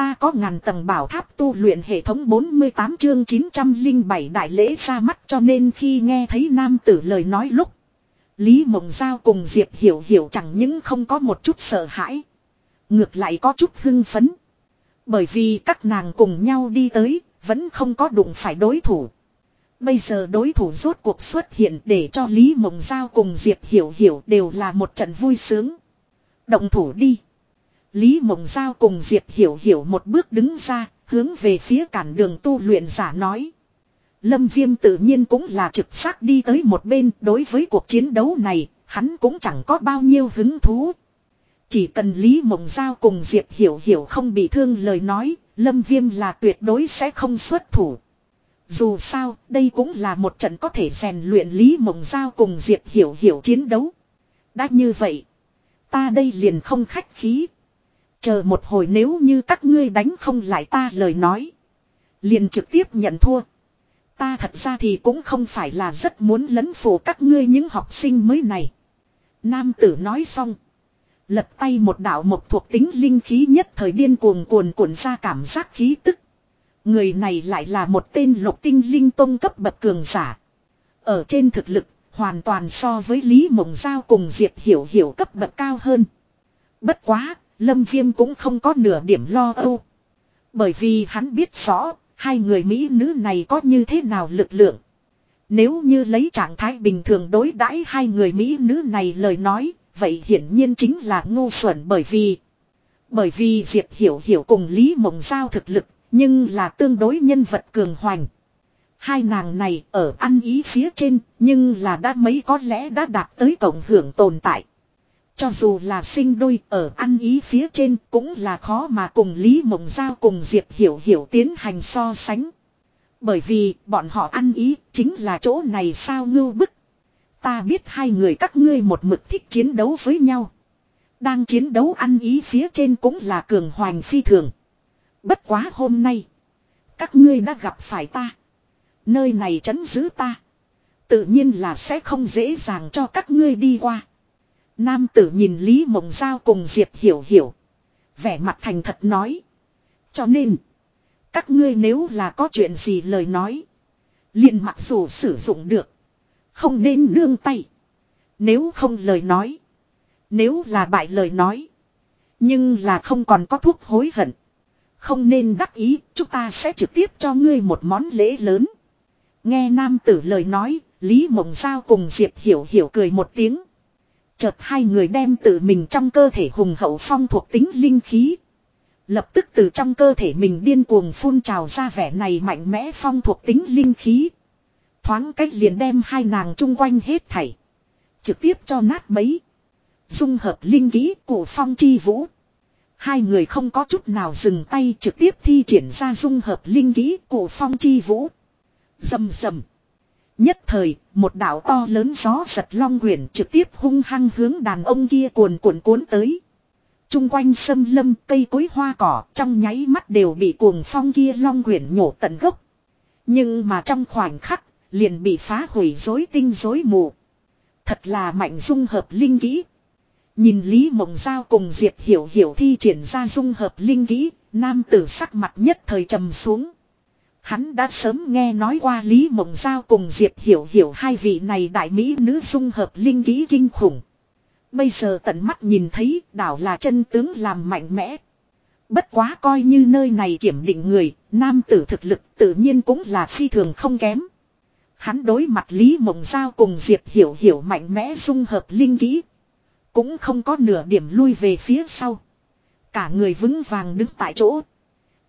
Ta có ngàn tầng bảo tháp tu luyện hệ thống 48 chương 907 đại lễ ra mắt cho nên khi nghe thấy nam tử lời nói lúc. Lý Mộng Giao cùng Diệp Hiểu Hiểu chẳng những không có một chút sợ hãi. Ngược lại có chút hưng phấn. Bởi vì các nàng cùng nhau đi tới, vẫn không có đụng phải đối thủ. Bây giờ đối thủ rốt cuộc xuất hiện để cho Lý Mộng Giao cùng Diệp Hiểu Hiểu đều là một trận vui sướng. Động thủ đi. Lý Mộng Giao cùng Diệp Hiểu Hiểu một bước đứng ra, hướng về phía cản đường tu luyện giả nói. Lâm Viêm tự nhiên cũng là trực xác đi tới một bên đối với cuộc chiến đấu này, hắn cũng chẳng có bao nhiêu hứng thú. Chỉ cần Lý Mộng Giao cùng Diệp Hiểu Hiểu không bị thương lời nói, Lâm Viêm là tuyệt đối sẽ không xuất thủ. Dù sao, đây cũng là một trận có thể rèn luyện Lý Mộng Giao cùng Diệp Hiểu Hiểu chiến đấu. Đã như vậy, ta đây liền không khách khí. Chờ một hồi nếu như các ngươi đánh không lại ta lời nói. Liền trực tiếp nhận thua. Ta thật ra thì cũng không phải là rất muốn lấn phủ các ngươi những học sinh mới này. Nam tử nói xong. Lật tay một đạo một thuộc tính linh khí nhất thời điên cuồng cuồn cuộn ra cảm giác khí tức. Người này lại là một tên lục tinh linh tông cấp bậc cường giả. Ở trên thực lực, hoàn toàn so với Lý Mộng Giao cùng Diệp Hiểu Hiểu cấp bậc cao hơn. Bất quá, Lâm Viêm cũng không có nửa điểm lo âu. Bởi vì hắn biết rõ, hai người Mỹ nữ này có như thế nào lực lượng. Nếu như lấy trạng thái bình thường đối đãi hai người Mỹ nữ này lời nói, vậy hiển nhiên chính là ngu xuẩn bởi vì... Bởi vì Diệp Hiểu Hiểu cùng Lý Mộng Giao thực lực, nhưng là tương đối nhân vật cường hoành. Hai nàng này ở ăn ý phía trên, nhưng là đã mấy có lẽ đã đạt tới cộng hưởng tồn tại. Cho dù là sinh đôi ở ăn ý phía trên cũng là khó mà cùng Lý Mộng Giao cùng Diệp Hiểu Hiểu tiến hành so sánh. Bởi vì bọn họ ăn ý chính là chỗ này sao ngưu bức. Ta biết hai người các ngươi một mực thích chiến đấu với nhau. Đang chiến đấu ăn ý phía trên cũng là cường hoành phi thường. Bất quá hôm nay. Các ngươi đã gặp phải ta. Nơi này trấn giữ ta. Tự nhiên là sẽ không dễ dàng cho các ngươi đi qua. Nam tử nhìn Lý Mộng Giao cùng Diệp Hiểu Hiểu. Vẻ mặt thành thật nói. Cho nên. Các ngươi nếu là có chuyện gì lời nói. liền mặc dù sử dụng được. Không nên nương tay. Nếu không lời nói. Nếu là bại lời nói. Nhưng là không còn có thuốc hối hận. Không nên đắc ý, chúng ta sẽ trực tiếp cho ngươi một món lễ lớn. Nghe nam tử lời nói, Lý Mộng Giao cùng Diệp Hiểu Hiểu cười một tiếng. Chợt hai người đem tự mình trong cơ thể hùng hậu phong thuộc tính linh khí. Lập tức từ trong cơ thể mình điên cuồng phun trào ra vẻ này mạnh mẽ phong thuộc tính linh khí. Thoáng cách liền đem hai nàng chung quanh hết thảy. Trực tiếp cho nát bấy. Dung hợp linh khí của phong chi vũ. Hai người không có chút nào dừng tay trực tiếp thi triển ra dung hợp linh khí của phong chi vũ. Dầm dầm. Nhất thời, một đạo to lớn gió giật long quyển trực tiếp hung hăng hướng đàn ông kia cuồn cuộn cuốn tới. Trung quanh sâm lâm cây cối hoa cỏ trong nháy mắt đều bị cuồng phong kia long quyển nhổ tận gốc. Nhưng mà trong khoảnh khắc, liền bị phá hủy rối tinh rối mù. Thật là mạnh dung hợp linh kỹ. Nhìn Lý Mộng Giao cùng Diệp Hiểu Hiểu thi triển ra dung hợp linh kỹ, nam tử sắc mặt nhất thời trầm xuống. Hắn đã sớm nghe nói qua Lý Mộng Giao cùng Diệp Hiểu Hiểu hai vị này đại mỹ nữ dung hợp linh ký kinh khủng. Bây giờ tận mắt nhìn thấy đảo là chân tướng làm mạnh mẽ. Bất quá coi như nơi này kiểm định người, nam tử thực lực tự nhiên cũng là phi thường không kém. Hắn đối mặt Lý Mộng Giao cùng Diệp Hiểu Hiểu mạnh mẽ dung hợp linh kỹ. Cũng không có nửa điểm lui về phía sau. Cả người vững vàng đứng tại chỗ.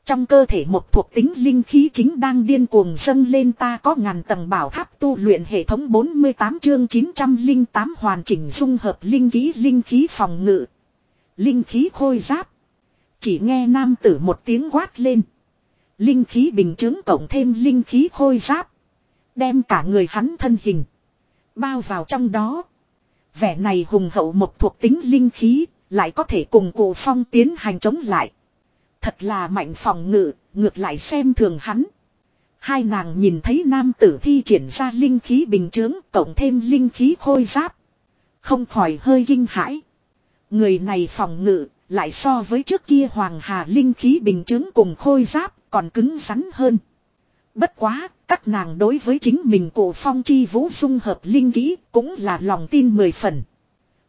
Trong cơ thể một thuộc tính linh khí chính đang điên cuồng dâng lên ta có ngàn tầng bảo tháp tu luyện hệ thống 48 chương 908 hoàn chỉnh dung hợp linh khí linh khí phòng ngự. Linh khí khôi giáp. Chỉ nghe nam tử một tiếng quát lên. Linh khí bình chứng cộng thêm linh khí khôi giáp. Đem cả người hắn thân hình. Bao vào trong đó. Vẻ này hùng hậu một thuộc tính linh khí. Lại có thể cùng cụ phong tiến hành chống lại. Thật là mạnh phòng ngự, ngược lại xem thường hắn. Hai nàng nhìn thấy nam tử thi triển ra linh khí bình chướng cộng thêm linh khí khôi giáp. Không khỏi hơi kinh hãi. Người này phòng ngự lại so với trước kia Hoàng Hà linh khí bình chứng cùng khôi giáp còn cứng rắn hơn. Bất quá, các nàng đối với chính mình cổ phong chi vũ dung hợp linh kỹ cũng là lòng tin mười phần.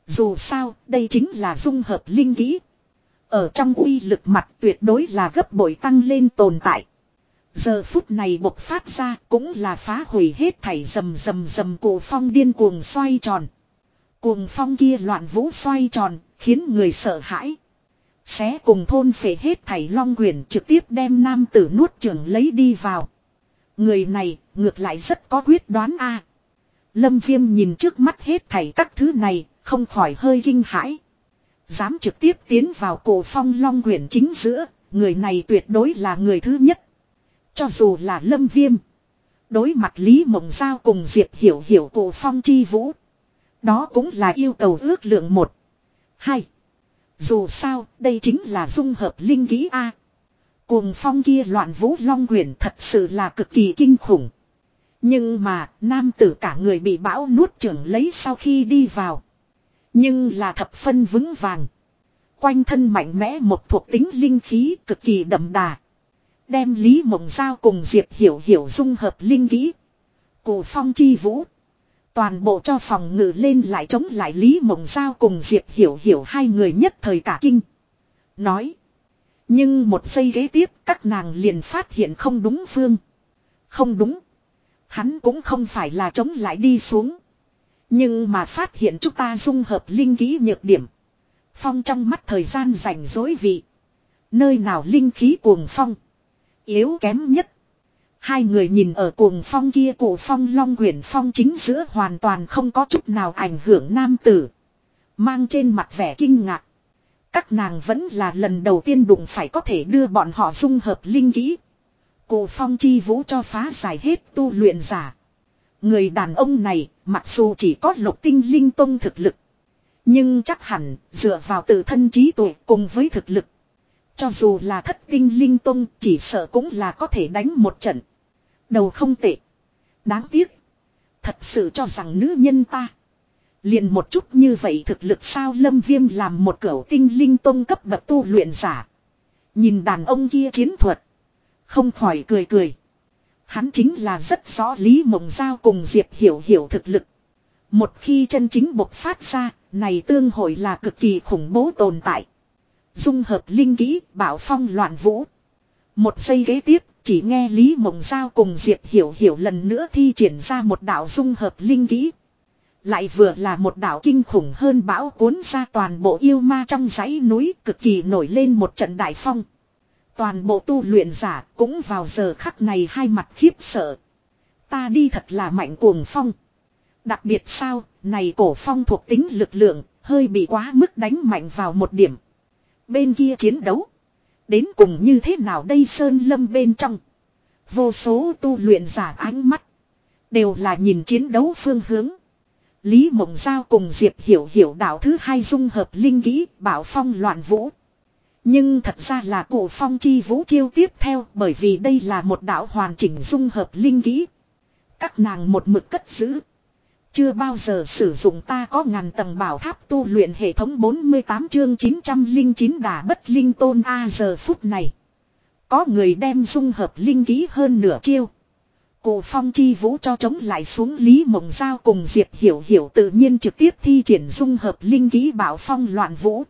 Dù sao, đây chính là dung hợp linh kỹ. Ở trong uy lực mặt tuyệt đối là gấp bội tăng lên tồn tại. Giờ phút này bộc phát ra cũng là phá hủy hết thảy rầm rầm rầm cổ phong điên cuồng xoay tròn. Cuồng phong kia loạn vũ xoay tròn, khiến người sợ hãi. Xé cùng thôn phệ hết thảy long quyền trực tiếp đem nam tử nuốt trưởng lấy đi vào. Người này ngược lại rất có quyết đoán a. Lâm viêm nhìn trước mắt hết thảy các thứ này, không khỏi hơi kinh hãi. Dám trực tiếp tiến vào cổ phong long quyển chính giữa, người này tuyệt đối là người thứ nhất. Cho dù là lâm viêm. Đối mặt Lý Mộng Giao cùng Diệp Hiểu Hiểu cổ phong chi vũ. Đó cũng là yêu cầu ước lượng một. Hai. Dù sao, đây chính là dung hợp linh ký A. Cuồng phong kia loạn vũ long quyển thật sự là cực kỳ kinh khủng. Nhưng mà, nam tử cả người bị bão nuốt trưởng lấy sau khi đi vào. Nhưng là thập phân vững vàng. Quanh thân mạnh mẽ một thuộc tính linh khí cực kỳ đậm đà. Đem Lý Mộng Giao cùng Diệp Hiểu Hiểu dung hợp linh kỹ. Cổ phong chi vũ. Toàn bộ cho phòng ngự lên lại chống lại Lý Mộng Giao cùng Diệp Hiểu Hiểu hai người nhất thời cả kinh. Nói. Nhưng một giây ghế tiếp, các nàng liền phát hiện không đúng phương. Không đúng. Hắn cũng không phải là chống lại đi xuống. Nhưng mà phát hiện chúng ta dung hợp linh khí nhược điểm. Phong trong mắt thời gian rảnh rối vị. Nơi nào linh khí cuồng phong. Yếu kém nhất. Hai người nhìn ở cuồng phong kia cổ phong long quyển phong chính giữa hoàn toàn không có chút nào ảnh hưởng nam tử. Mang trên mặt vẻ kinh ngạc. Các nàng vẫn là lần đầu tiên đụng phải có thể đưa bọn họ dung hợp linh kỹ. Cổ phong chi vũ cho phá giải hết tu luyện giả. Người đàn ông này, mặc dù chỉ có lục tinh linh tông thực lực. Nhưng chắc hẳn, dựa vào tự thân trí tuệ cùng với thực lực. Cho dù là thất tinh linh tông, chỉ sợ cũng là có thể đánh một trận. Đầu không tệ. Đáng tiếc. Thật sự cho rằng nữ nhân ta. Liền một chút như vậy thực lực sao lâm viêm làm một cửu tinh linh tông cấp bậc tu luyện giả. Nhìn đàn ông kia chiến thuật. Không khỏi cười cười. Hắn chính là rất rõ Lý Mộng Giao cùng Diệp Hiểu Hiểu thực lực. Một khi chân chính bộc phát ra, này tương hội là cực kỳ khủng bố tồn tại. Dung hợp linh kỹ, bảo phong loạn vũ. Một giây ghế tiếp, chỉ nghe Lý Mộng Giao cùng Diệp Hiểu Hiểu lần nữa thi triển ra một đạo dung hợp linh kỹ. Lại vừa là một đạo kinh khủng hơn bão cuốn ra toàn bộ yêu ma trong dãy núi cực kỳ nổi lên một trận đại phong. Toàn bộ tu luyện giả cũng vào giờ khắc này hai mặt khiếp sợ. Ta đi thật là mạnh cuồng phong. Đặc biệt sao, này cổ phong thuộc tính lực lượng, hơi bị quá mức đánh mạnh vào một điểm. Bên kia chiến đấu. Đến cùng như thế nào đây sơn lâm bên trong. Vô số tu luyện giả ánh mắt. Đều là nhìn chiến đấu phương hướng. Lý Mộng Giao cùng Diệp Hiểu Hiểu đạo thứ hai dung hợp linh kỹ bảo phong loạn vũ. Nhưng thật ra là cổ phong chi vũ chiêu tiếp theo bởi vì đây là một đạo hoàn chỉnh dung hợp linh kỹ. Các nàng một mực cất giữ. Chưa bao giờ sử dụng ta có ngàn tầng bảo tháp tu luyện hệ thống 48 chương 909 đà bất linh tôn A giờ phút này. Có người đem dung hợp linh kỹ hơn nửa chiêu. Cổ phong chi vũ cho chống lại xuống Lý Mộng Giao cùng Diệp Hiểu Hiểu tự nhiên trực tiếp thi triển dung hợp linh kỹ bảo phong loạn vũ.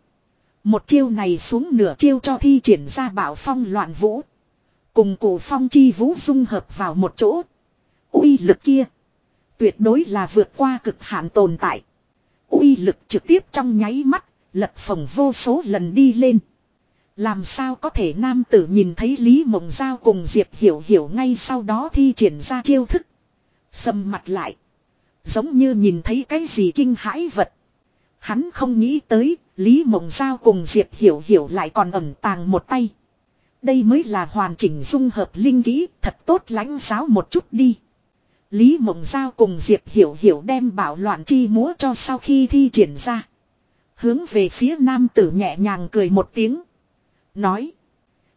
Một chiêu này xuống nửa chiêu cho thi triển ra bảo phong loạn vũ. Cùng cổ phong chi vũ dung hợp vào một chỗ. uy lực kia. Tuyệt đối là vượt qua cực hạn tồn tại. uy lực trực tiếp trong nháy mắt, lật phồng vô số lần đi lên. Làm sao có thể nam tử nhìn thấy Lý Mộng Giao cùng Diệp Hiểu Hiểu ngay sau đó thi triển ra chiêu thức. Sầm mặt lại. Giống như nhìn thấy cái gì kinh hãi vật. Hắn không nghĩ tới, Lý Mộng Giao cùng Diệp Hiểu Hiểu lại còn ẩn tàng một tay. Đây mới là hoàn chỉnh dung hợp linh kỹ, thật tốt lãnh giáo một chút đi. Lý Mộng Giao cùng Diệp Hiểu Hiểu đem bảo loạn chi múa cho sau khi thi triển ra. Hướng về phía nam tử nhẹ nhàng cười một tiếng. Nói.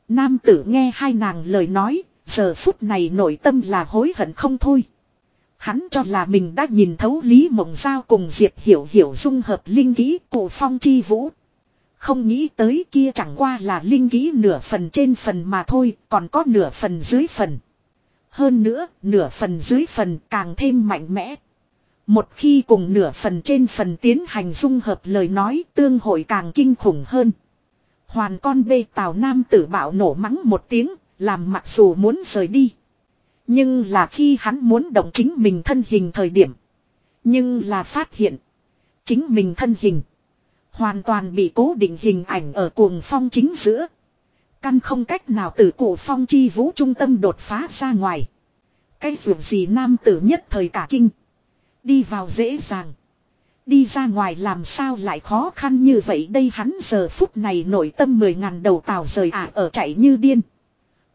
Nam tử nghe hai nàng lời nói, giờ phút này nội tâm là hối hận không thôi. Hắn cho là mình đã nhìn thấu Lý Mộng Giao cùng Diệp Hiểu Hiểu dung hợp linh ký cổ phong chi vũ. Không nghĩ tới kia chẳng qua là linh ký nửa phần trên phần mà thôi, còn có nửa phần dưới phần. Hơn nữa, nửa phần dưới phần càng thêm mạnh mẽ. Một khi cùng nửa phần trên phần tiến hành dung hợp lời nói tương hội càng kinh khủng hơn. Hoàn con bê tào nam tử bạo nổ mắng một tiếng, làm mặc dù muốn rời đi. Nhưng là khi hắn muốn động chính mình thân hình thời điểm. Nhưng là phát hiện. Chính mình thân hình. Hoàn toàn bị cố định hình ảnh ở cuồng phong chính giữa. Căn không cách nào từ cổ phong chi vũ trung tâm đột phá ra ngoài. Cái vượt gì nam tử nhất thời cả kinh. Đi vào dễ dàng. Đi ra ngoài làm sao lại khó khăn như vậy đây hắn giờ phút này nội tâm mười ngàn đầu tàu rời ả ở chạy như điên.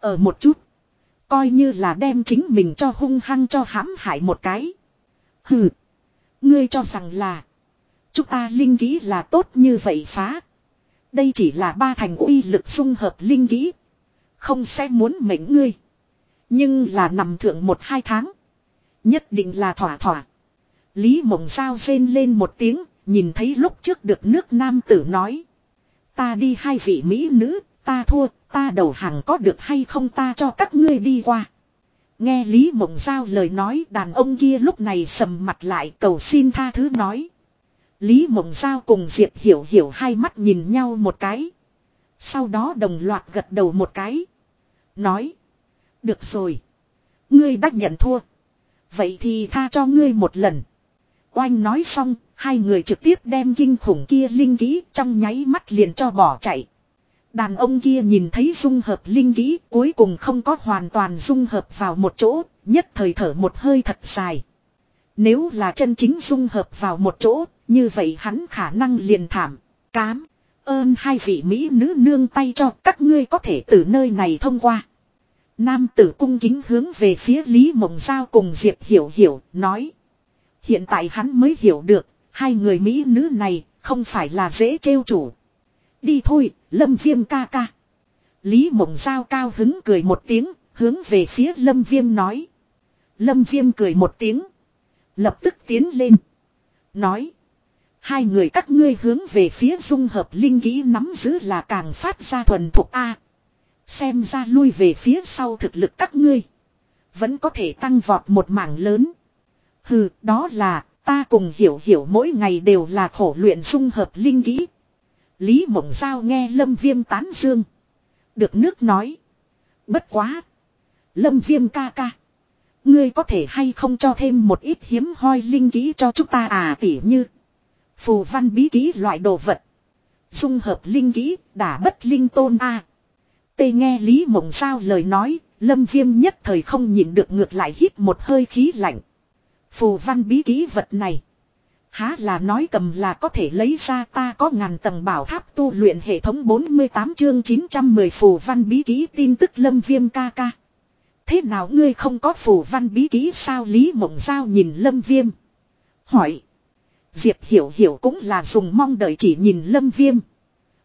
Ở một chút. Coi như là đem chính mình cho hung hăng cho hãm hại một cái. Hừ. Ngươi cho rằng là. Chúng ta linh kỹ là tốt như vậy phá. Đây chỉ là ba thành uy lực dung hợp linh kỹ. Không sẽ muốn mệnh ngươi. Nhưng là nằm thượng một hai tháng. Nhất định là thỏa thỏa. Lý mộng sao rên lên một tiếng. Nhìn thấy lúc trước được nước nam tử nói. Ta đi hai vị mỹ nữ. Ta thua. Ta đầu hàng có được hay không ta cho các ngươi đi qua. Nghe Lý Mộng Giao lời nói đàn ông kia lúc này sầm mặt lại cầu xin tha thứ nói. Lý Mộng Giao cùng Diệp Hiểu Hiểu hai mắt nhìn nhau một cái. Sau đó đồng loạt gật đầu một cái. Nói. Được rồi. Ngươi đã nhận thua. Vậy thì tha cho ngươi một lần. Oanh nói xong, hai người trực tiếp đem kinh khủng kia linh kỹ trong nháy mắt liền cho bỏ chạy. Đàn ông kia nhìn thấy dung hợp linh kỹ cuối cùng không có hoàn toàn dung hợp vào một chỗ, nhất thời thở một hơi thật dài. Nếu là chân chính dung hợp vào một chỗ, như vậy hắn khả năng liền thảm, cám. Ơn hai vị Mỹ nữ nương tay cho các ngươi có thể từ nơi này thông qua. Nam tử cung kính hướng về phía Lý Mộng Giao cùng Diệp Hiểu Hiểu, nói. Hiện tại hắn mới hiểu được, hai người Mỹ nữ này không phải là dễ trêu chủ. Đi thôi, Lâm Viêm ca ca. Lý Mộng Giao cao hứng cười một tiếng, hướng về phía Lâm Viêm nói. Lâm Viêm cười một tiếng. Lập tức tiến lên. Nói. Hai người các ngươi hướng về phía dung hợp linh kỹ nắm giữ là càng phát ra thuần thuộc A. Xem ra lui về phía sau thực lực các ngươi. Vẫn có thể tăng vọt một mảng lớn. Hừ, đó là, ta cùng hiểu hiểu mỗi ngày đều là khổ luyện dung hợp linh kỹ. Lý Mộng Giao nghe Lâm Viêm tán dương. Được nước nói. Bất quá. Lâm Viêm ca ca. Ngươi có thể hay không cho thêm một ít hiếm hoi linh kỹ cho chúng ta à tỉ như. Phù văn bí kỹ loại đồ vật. Dung hợp linh kỹ, đả bất linh tôn a Tê nghe Lý Mộng Giao lời nói, Lâm Viêm nhất thời không nhịn được ngược lại hít một hơi khí lạnh. Phù văn bí kỹ vật này. Há là nói cầm là có thể lấy ra ta có ngàn tầng bảo tháp tu luyện hệ thống 48 chương 910 phù văn bí ký tin tức lâm viêm ca ca. Thế nào ngươi không có phù văn bí ký sao Lý Mộng Giao nhìn lâm viêm. Hỏi. Diệp hiểu hiểu cũng là dùng mong đợi chỉ nhìn lâm viêm.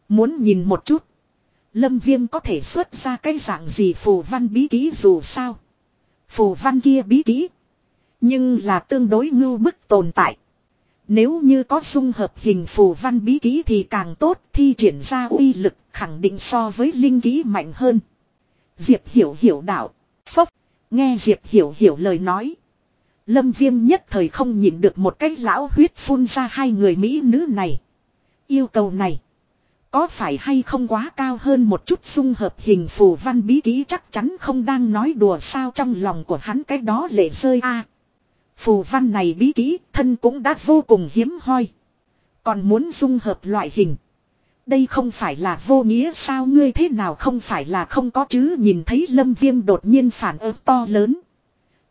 Muốn nhìn một chút. Lâm viêm có thể xuất ra cái dạng gì phù văn bí ký dù sao. Phù văn kia bí ký Nhưng là tương đối ngưu bức tồn tại. Nếu như có dung hợp hình phù văn bí kỹ thì càng tốt, thi triển ra uy lực khẳng định so với linh kỹ mạnh hơn. Diệp hiểu hiểu đạo. Phốc. Nghe Diệp hiểu hiểu lời nói. Lâm viêm nhất thời không nhìn được một cái lão huyết phun ra hai người Mỹ nữ này. Yêu cầu này. Có phải hay không quá cao hơn một chút dung hợp hình phù văn bí kỹ chắc chắn không đang nói đùa sao trong lòng của hắn cái đó lệ rơi a Phù văn này bí kỹ, thân cũng đã vô cùng hiếm hoi. Còn muốn dung hợp loại hình. Đây không phải là vô nghĩa sao, ngươi thế nào không phải là không có chứ nhìn thấy lâm viêm đột nhiên phản ứng to lớn.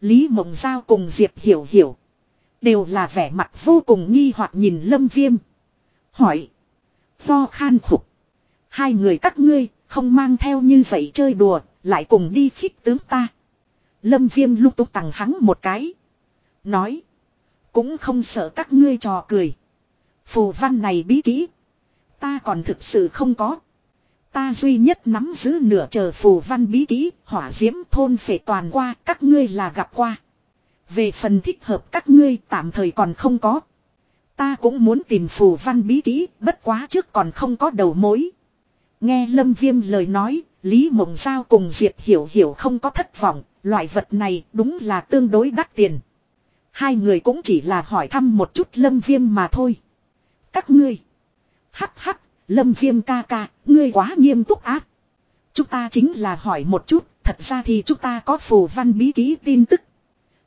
Lý Mộng Giao cùng Diệp Hiểu Hiểu. Đều là vẻ mặt vô cùng nghi hoặc nhìn lâm viêm. Hỏi. Vo khan khục. Hai người các ngươi không mang theo như vậy chơi đùa, lại cùng đi khích tướng ta. Lâm viêm lúc túc tặng hắn một cái. Nói. Cũng không sợ các ngươi trò cười. Phù văn này bí kỹ. Ta còn thực sự không có. Ta duy nhất nắm giữ nửa chờ phù văn bí kỹ, hỏa diễm thôn phệ toàn qua, các ngươi là gặp qua. Về phần thích hợp các ngươi tạm thời còn không có. Ta cũng muốn tìm phù văn bí kỹ, bất quá trước còn không có đầu mối. Nghe Lâm Viêm lời nói, Lý Mộng Giao cùng Diệp Hiểu Hiểu không có thất vọng, loại vật này đúng là tương đối đắt tiền. Hai người cũng chỉ là hỏi thăm một chút Lâm Viêm mà thôi. Các ngươi. Hắc hắc, Lâm Viêm ca ca, ngươi quá nghiêm túc ác. Chúng ta chính là hỏi một chút, thật ra thì chúng ta có phù văn bí ký tin tức.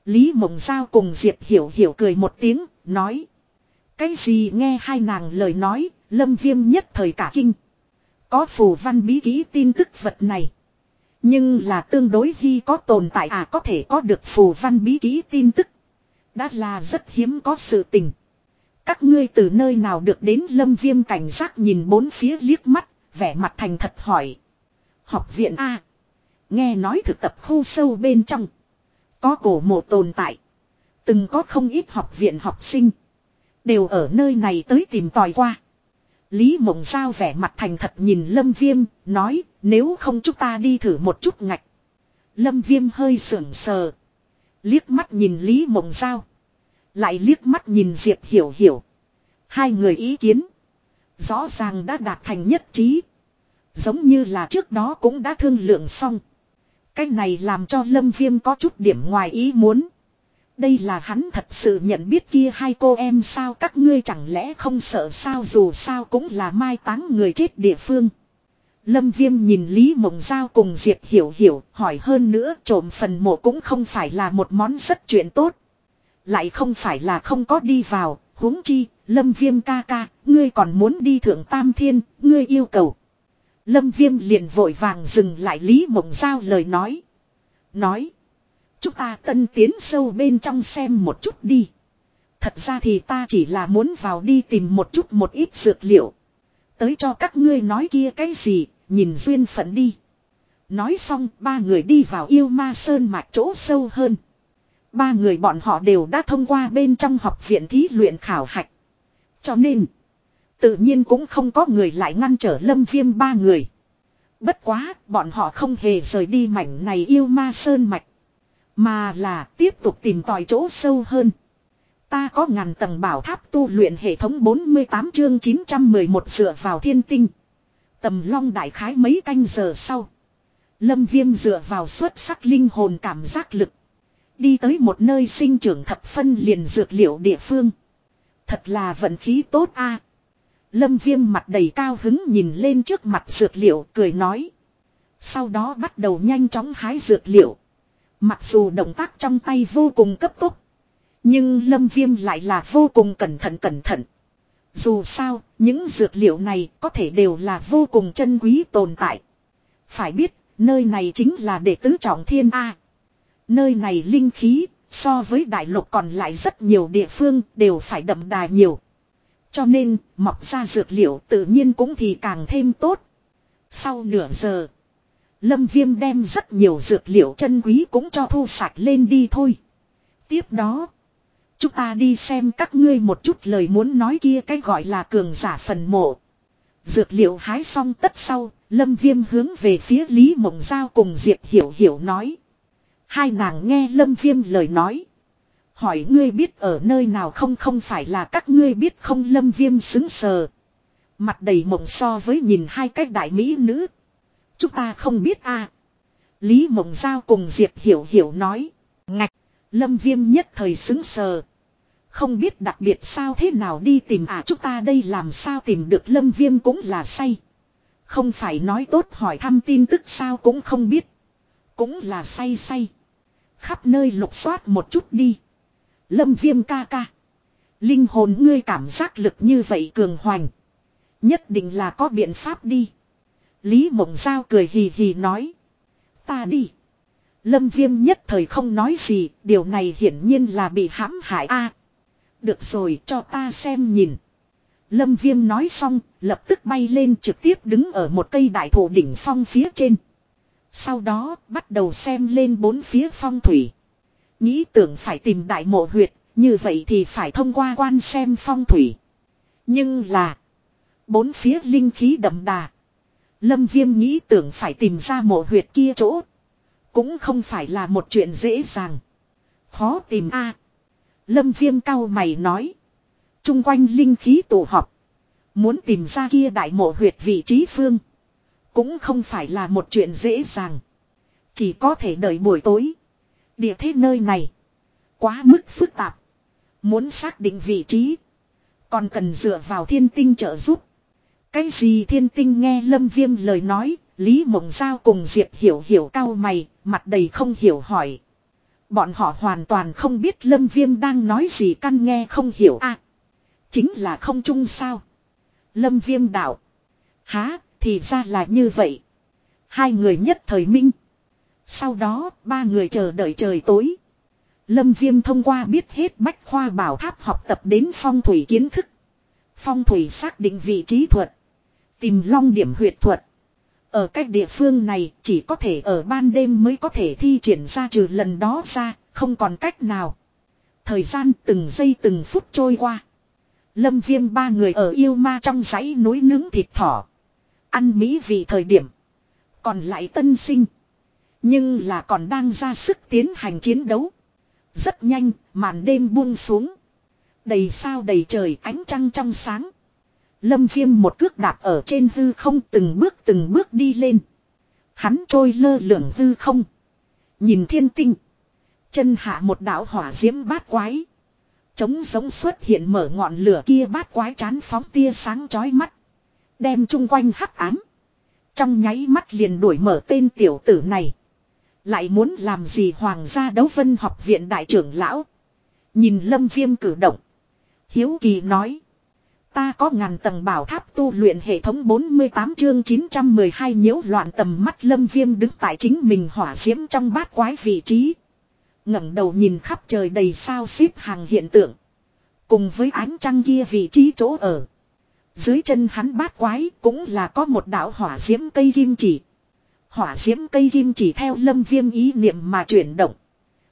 Lý Mộng Giao cùng Diệp Hiểu Hiểu cười một tiếng, nói. Cái gì nghe hai nàng lời nói, Lâm Viêm nhất thời cả kinh. Có phù văn bí ký tin tức vật này. Nhưng là tương đối khi có tồn tại à có thể có được phù văn bí ký tin tức. Đã là rất hiếm có sự tình. Các ngươi từ nơi nào được đến lâm viêm cảnh giác nhìn bốn phía liếc mắt, vẻ mặt thành thật hỏi. Học viện A. Nghe nói thực tập khu sâu bên trong. Có cổ mộ tồn tại. Từng có không ít học viện học sinh. Đều ở nơi này tới tìm tòi qua. Lý Mộng Giao vẻ mặt thành thật nhìn Lâm Viêm, nói nếu không chúng ta đi thử một chút ngạch. Lâm Viêm hơi sưởng sờ. Liếc mắt nhìn Lý Mộng Giao. Lại liếc mắt nhìn Diệp Hiểu Hiểu. Hai người ý kiến. Rõ ràng đã đạt thành nhất trí. Giống như là trước đó cũng đã thương lượng xong. Cái này làm cho Lâm Viêm có chút điểm ngoài ý muốn. Đây là hắn thật sự nhận biết kia hai cô em sao các ngươi chẳng lẽ không sợ sao dù sao cũng là mai táng người chết địa phương. Lâm Viêm nhìn Lý Mộng Giao cùng Diệp Hiểu Hiểu hỏi hơn nữa trộm phần mộ cũng không phải là một món rất chuyện tốt. Lại không phải là không có đi vào, huống chi, Lâm Viêm ca ca, ngươi còn muốn đi thượng Tam Thiên, ngươi yêu cầu. Lâm Viêm liền vội vàng dừng lại Lý Mộng Giao lời nói. Nói. Chúng ta tân tiến sâu bên trong xem một chút đi. Thật ra thì ta chỉ là muốn vào đi tìm một chút một ít dược liệu. Tới cho các ngươi nói kia cái gì, nhìn duyên phận đi. Nói xong ba người đi vào yêu ma sơn mạch chỗ sâu hơn. Ba người bọn họ đều đã thông qua bên trong học viện thí luyện khảo hạch. Cho nên, tự nhiên cũng không có người lại ngăn trở lâm viêm ba người. Bất quá, bọn họ không hề rời đi mảnh này yêu ma sơn mạch. Mà là tiếp tục tìm tòi chỗ sâu hơn. Ta có ngàn tầng bảo tháp tu luyện hệ thống 48 chương 911 dựa vào thiên tinh. Tầm long đại khái mấy canh giờ sau. Lâm viêm dựa vào xuất sắc linh hồn cảm giác lực. Đi tới một nơi sinh trưởng thập phân liền dược liệu địa phương. Thật là vận khí tốt a Lâm viêm mặt đầy cao hứng nhìn lên trước mặt dược liệu, cười nói. Sau đó bắt đầu nhanh chóng hái dược liệu. Mặc dù động tác trong tay vô cùng cấp tốc. Nhưng lâm viêm lại là vô cùng cẩn thận cẩn thận. Dù sao, những dược liệu này có thể đều là vô cùng chân quý tồn tại. Phải biết, nơi này chính là đệ tứ trọng thiên A. Nơi này linh khí, so với đại lục còn lại rất nhiều địa phương đều phải đậm đà nhiều. Cho nên, mọc ra dược liệu tự nhiên cũng thì càng thêm tốt. Sau nửa giờ, Lâm Viêm đem rất nhiều dược liệu chân quý cũng cho thu sạch lên đi thôi. Tiếp đó, chúng ta đi xem các ngươi một chút lời muốn nói kia cái gọi là cường giả phần mộ. Dược liệu hái xong tất sau, Lâm Viêm hướng về phía Lý Mộng Giao cùng Diệp Hiểu Hiểu nói. Hai nàng nghe Lâm Viêm lời nói. Hỏi ngươi biết ở nơi nào không không phải là các ngươi biết không Lâm Viêm xứng sờ. Mặt đầy mộng so với nhìn hai cái đại mỹ nữ. Chúng ta không biết a Lý Mộng Giao cùng Diệp Hiểu Hiểu nói. Ngạch, Lâm Viêm nhất thời xứng sờ. Không biết đặc biệt sao thế nào đi tìm à chúng ta đây làm sao tìm được Lâm Viêm cũng là say. Không phải nói tốt hỏi thăm tin tức sao cũng không biết. Cũng là say say. Khắp nơi lục soát một chút đi. Lâm Viêm ca ca. Linh hồn ngươi cảm giác lực như vậy cường hoành. Nhất định là có biện pháp đi. Lý Mộng Giao cười hì hì nói. Ta đi. Lâm Viêm nhất thời không nói gì, điều này hiển nhiên là bị hãm hại a Được rồi cho ta xem nhìn. Lâm Viêm nói xong, lập tức bay lên trực tiếp đứng ở một cây đại thụ đỉnh phong phía trên. Sau đó, bắt đầu xem lên bốn phía phong thủy. Nghĩ tưởng phải tìm đại mộ huyệt, như vậy thì phải thông qua quan xem phong thủy. Nhưng là, bốn phía linh khí đậm đà. Lâm Viêm nghĩ tưởng phải tìm ra mộ huyệt kia chỗ. Cũng không phải là một chuyện dễ dàng. Khó tìm a Lâm Viêm cao mày nói. trung quanh linh khí tụ họp. Muốn tìm ra kia đại mộ huyệt vị trí phương. Cũng không phải là một chuyện dễ dàng. Chỉ có thể đợi buổi tối. Địa thế nơi này. Quá mức phức tạp. Muốn xác định vị trí. Còn cần dựa vào thiên tinh trợ giúp. Cái gì thiên tinh nghe lâm viêm lời nói. Lý mộng giao cùng Diệp hiểu hiểu cao mày. Mặt đầy không hiểu hỏi. Bọn họ hoàn toàn không biết lâm viêm đang nói gì căn nghe không hiểu à. Chính là không chung sao. Lâm viêm đạo. Há, thì ra là như vậy. Hai người nhất thời minh. Sau đó, ba người chờ đợi trời tối. Lâm Viêm thông qua biết hết bách khoa bảo tháp học tập đến phong thủy kiến thức. Phong thủy xác định vị trí thuật. Tìm long điểm huyệt thuật. Ở cách địa phương này chỉ có thể ở ban đêm mới có thể thi triển ra trừ lần đó ra, không còn cách nào. Thời gian từng giây từng phút trôi qua. Lâm viêm ba người ở yêu ma trong giấy núi nướng thịt thỏ. Ăn mỹ vì thời điểm. Còn lại tân sinh. Nhưng là còn đang ra sức tiến hành chiến đấu. Rất nhanh, màn đêm buông xuống. Đầy sao đầy trời ánh trăng trong sáng. Lâm viêm một cước đạp ở trên hư không từng bước từng bước đi lên. Hắn trôi lơ lửng hư không. Nhìn thiên tinh. Chân hạ một đảo hỏa diễm bát quái. Trống giống xuất hiện mở ngọn lửa kia bát quái chán phóng tia sáng chói mắt. Đem chung quanh hắc ám. Trong nháy mắt liền đuổi mở tên tiểu tử này. Lại muốn làm gì hoàng gia đấu vân học viện đại trưởng lão. Nhìn lâm viêm cử động. Hiếu kỳ nói. Ta có ngàn tầng bảo tháp tu luyện hệ thống 48 chương 912 nhiễu loạn tầm mắt lâm viêm đứng tại chính mình hỏa diễm trong bát quái vị trí. ngẩng đầu nhìn khắp trời đầy sao xếp hàng hiện tượng. Cùng với ánh trăng kia vị trí chỗ ở. Dưới chân hắn bát quái cũng là có một đảo hỏa diễm cây kim chỉ. Hỏa diễm cây kim chỉ theo lâm viêm ý niệm mà chuyển động.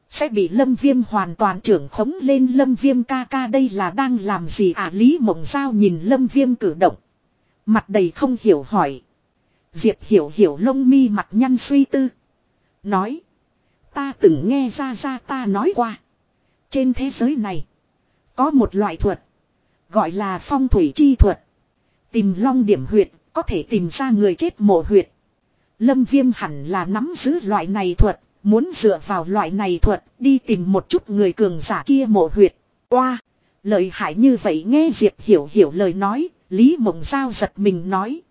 Sẽ bị lâm viêm hoàn toàn trưởng khống lên lâm viêm ca ca đây là đang làm gì à Lý Mộng Giao nhìn lâm viêm cử động. Mặt đầy không hiểu hỏi. Diệp hiểu hiểu lông mi mặt nhăn suy tư. Nói. Ta từng nghe ra ra ta nói qua. Trên thế giới này. Có một loại thuật. Gọi là phong thủy chi thuật. Tìm long điểm huyệt. Có thể tìm ra người chết mộ huyệt. Lâm viêm hẳn là nắm giữ loại này thuật. Muốn dựa vào loại này thuật đi tìm một chút người cường giả kia mộ huyệt. Qua. Lợi hại như vậy nghe Diệp hiểu hiểu lời nói. Lý mộng giao giật mình nói.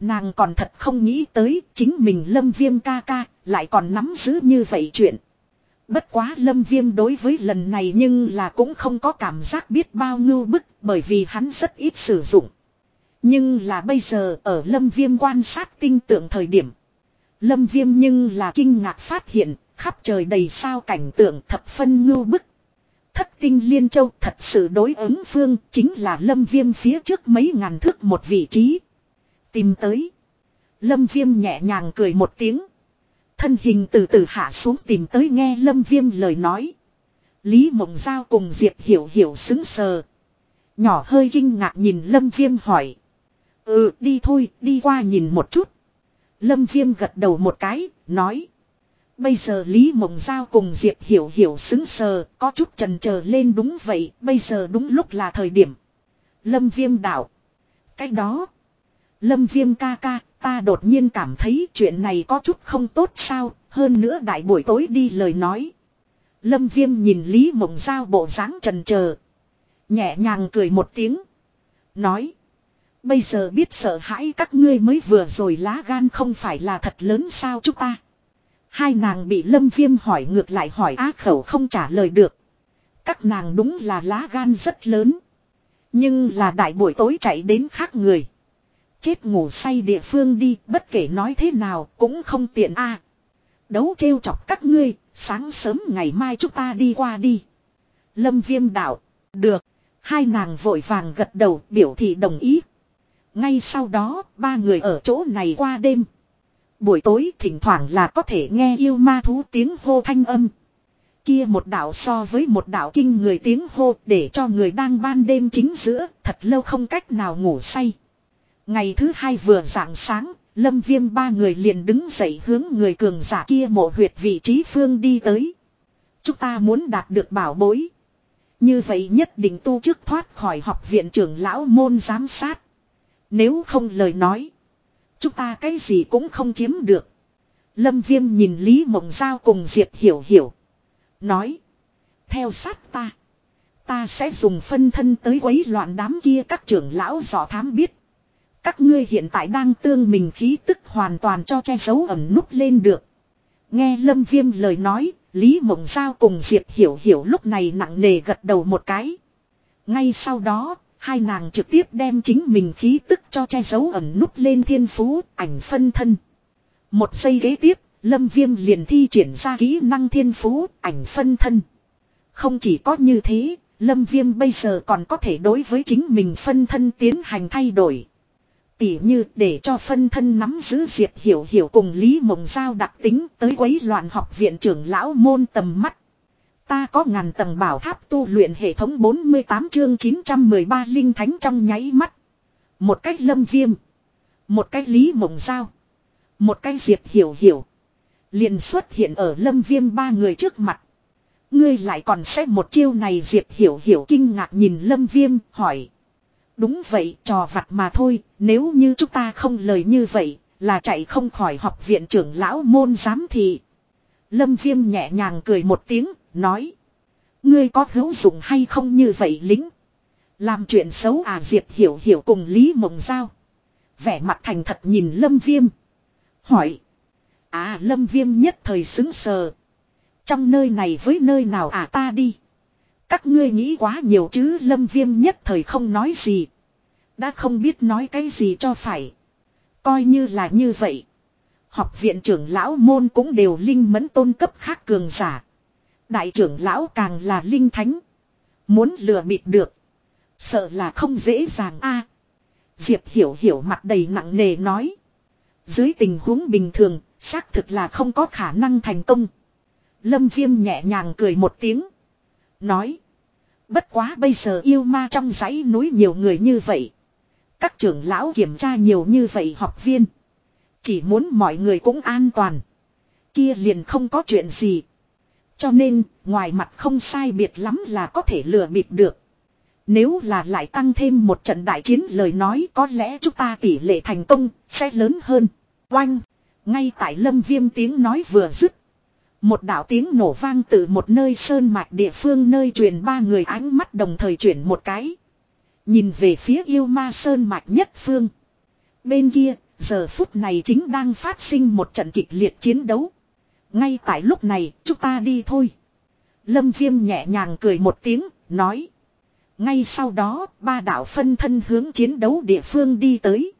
Nàng còn thật không nghĩ tới chính mình lâm viêm ca ca lại còn nắm giữ như vậy chuyện. Bất quá lâm viêm đối với lần này nhưng là cũng không có cảm giác biết bao ngưu bức bởi vì hắn rất ít sử dụng. Nhưng là bây giờ ở lâm viêm quan sát tinh tượng thời điểm. Lâm viêm nhưng là kinh ngạc phát hiện, khắp trời đầy sao cảnh tượng thập phân ngưu bức. Thất tinh liên châu thật sự đối ứng phương chính là lâm viêm phía trước mấy ngàn thước một vị trí. Tìm tới. Lâm viêm nhẹ nhàng cười một tiếng. Thân hình từ từ hạ xuống tìm tới nghe lâm viêm lời nói. Lý mộng giao cùng Diệp hiểu hiểu xứng sờ. Nhỏ hơi kinh ngạc nhìn lâm viêm hỏi. Ừ đi thôi đi qua nhìn một chút. Lâm Viêm gật đầu một cái, nói. Bây giờ Lý Mộng Giao cùng Diệp Hiểu Hiểu xứng sờ, có chút trần chờ lên đúng vậy, bây giờ đúng lúc là thời điểm. Lâm Viêm đạo. Cái đó. Lâm Viêm ca ca, ta đột nhiên cảm thấy chuyện này có chút không tốt sao, hơn nữa đại buổi tối đi lời nói. Lâm Viêm nhìn Lý Mộng Giao bộ dáng trần chờ Nhẹ nhàng cười một tiếng. Nói. Bây giờ biết sợ hãi các ngươi mới vừa rồi lá gan không phải là thật lớn sao chúng ta. Hai nàng bị lâm viêm hỏi ngược lại hỏi á khẩu không trả lời được. Các nàng đúng là lá gan rất lớn. Nhưng là đại buổi tối chạy đến khác người. Chết ngủ say địa phương đi bất kể nói thế nào cũng không tiện a Đấu trêu chọc các ngươi, sáng sớm ngày mai chúng ta đi qua đi. Lâm viêm đạo, được. Hai nàng vội vàng gật đầu biểu thị đồng ý ngay sau đó, ba người ở chỗ này qua đêm. Buổi tối thỉnh thoảng là có thể nghe yêu ma thú tiếng hô thanh âm. Kia một đạo so với một đạo kinh người tiếng hô để cho người đang ban đêm chính giữa, thật lâu không cách nào ngủ say. Ngày thứ hai vừa rạng sáng, lâm viêm ba người liền đứng dậy hướng người cường giả kia mộ huyệt vị trí phương đi tới. Chúng ta muốn đạt được bảo bối. Như vậy nhất định tu trước thoát khỏi học viện trưởng lão môn giám sát. Nếu không lời nói. Chúng ta cái gì cũng không chiếm được. Lâm Viêm nhìn Lý Mộng Giao cùng Diệp Hiểu Hiểu. Nói. Theo sát ta. Ta sẽ dùng phân thân tới quấy loạn đám kia các trưởng lão dò thám biết. Các ngươi hiện tại đang tương mình khí tức hoàn toàn cho che giấu ẩn núp lên được. Nghe Lâm Viêm lời nói, Lý Mộng Giao cùng Diệp Hiểu Hiểu lúc này nặng nề gật đầu một cái. Ngay sau đó, hai nàng trực tiếp đem chính mình khí tức cho che giấu ẩn núp lên thiên phú, ảnh phân thân. Một giây ghế tiếp, Lâm Viêm liền thi triển ra kỹ năng thiên phú, ảnh phân thân. Không chỉ có như thế, Lâm Viêm bây giờ còn có thể đối với chính mình phân thân tiến hành thay đổi. Tỉ như để cho phân thân nắm giữ diệt Hiểu Hiểu cùng Lý Mộng Giao đặc tính tới quấy loạn học viện trưởng lão môn tầm mắt. Ta có ngàn tầng bảo tháp tu luyện hệ thống 48 chương 913 linh thánh trong nháy mắt. Một cách lâm viêm. Một cách Lý Mộng Giao. Một cách Diệp Hiểu Hiểu. liền xuất hiện ở lâm viêm ba người trước mặt. Ngươi lại còn xét một chiêu này Diệp Hiểu Hiểu kinh ngạc nhìn lâm viêm, hỏi. Đúng vậy, trò vặt mà thôi, nếu như chúng ta không lời như vậy, là chạy không khỏi học viện trưởng lão môn giám thị. Lâm viêm nhẹ nhàng cười một tiếng nói. Ngươi có hữu dụng hay không như vậy lính. Làm chuyện xấu à Diệp Hiểu Hiểu cùng Lý Mộng Giao. Vẻ mặt thành thật nhìn Lâm Viêm. Hỏi. À Lâm Viêm nhất thời xứng sờ. Trong nơi này với nơi nào à ta đi. Các ngươi nghĩ quá nhiều chứ Lâm Viêm nhất thời không nói gì. Đã không biết nói cái gì cho phải. Coi như là như vậy. Học viện trưởng lão môn cũng đều linh mẫn tôn cấp khác cường giả. Đại trưởng lão càng là linh thánh. Muốn lừa bịp được. Sợ là không dễ dàng a. Diệp hiểu hiểu mặt đầy nặng nề nói. Dưới tình huống bình thường, xác thực là không có khả năng thành công. Lâm viêm nhẹ nhàng cười một tiếng. Nói. Bất quá bây giờ yêu ma trong dãy núi nhiều người như vậy. Các trưởng lão kiểm tra nhiều như vậy học viên. Chỉ muốn mọi người cũng an toàn. Kia liền không có chuyện gì. Cho nên, ngoài mặt không sai biệt lắm là có thể lừa bịp được. Nếu là lại tăng thêm một trận đại chiến lời nói có lẽ chúng ta tỷ lệ thành công sẽ lớn hơn. Oanh! Ngay tại lâm viêm tiếng nói vừa dứt. Một đạo tiếng nổ vang từ một nơi sơn mạch địa phương nơi truyền ba người ánh mắt đồng thời chuyển một cái. Nhìn về phía yêu ma sơn mạch nhất phương. Bên kia, giờ phút này chính đang phát sinh một trận kịch liệt chiến đấu. Ngay tại lúc này, chúng ta đi thôi. Lâm Viêm nhẹ nhàng cười một tiếng, nói. Ngay sau đó, ba đạo phân thân hướng chiến đấu địa phương đi tới.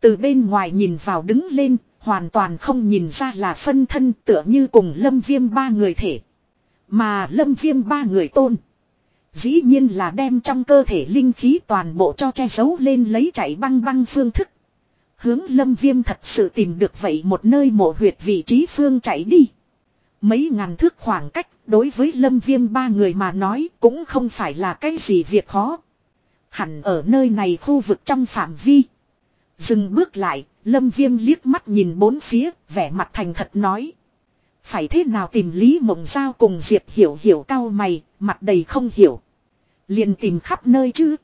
Từ bên ngoài nhìn vào đứng lên, hoàn toàn không nhìn ra là phân thân tựa như cùng lâm viêm ba người thể. Mà lâm viêm ba người tôn. Dĩ nhiên là đem trong cơ thể linh khí toàn bộ cho che giấu lên lấy chạy băng băng phương thức. Hướng lâm viêm thật sự tìm được vậy một nơi mộ huyệt vị trí phương chạy đi. Mấy ngàn thước khoảng cách đối với lâm viêm ba người mà nói cũng không phải là cái gì việc khó. Hẳn ở nơi này khu vực trong phạm vi. Dừng bước lại, lâm viêm liếc mắt nhìn bốn phía, vẻ mặt thành thật nói. Phải thế nào tìm Lý Mộng Giao cùng Diệp Hiểu Hiểu cao mày, mặt đầy không hiểu. Liền tìm khắp nơi chứ.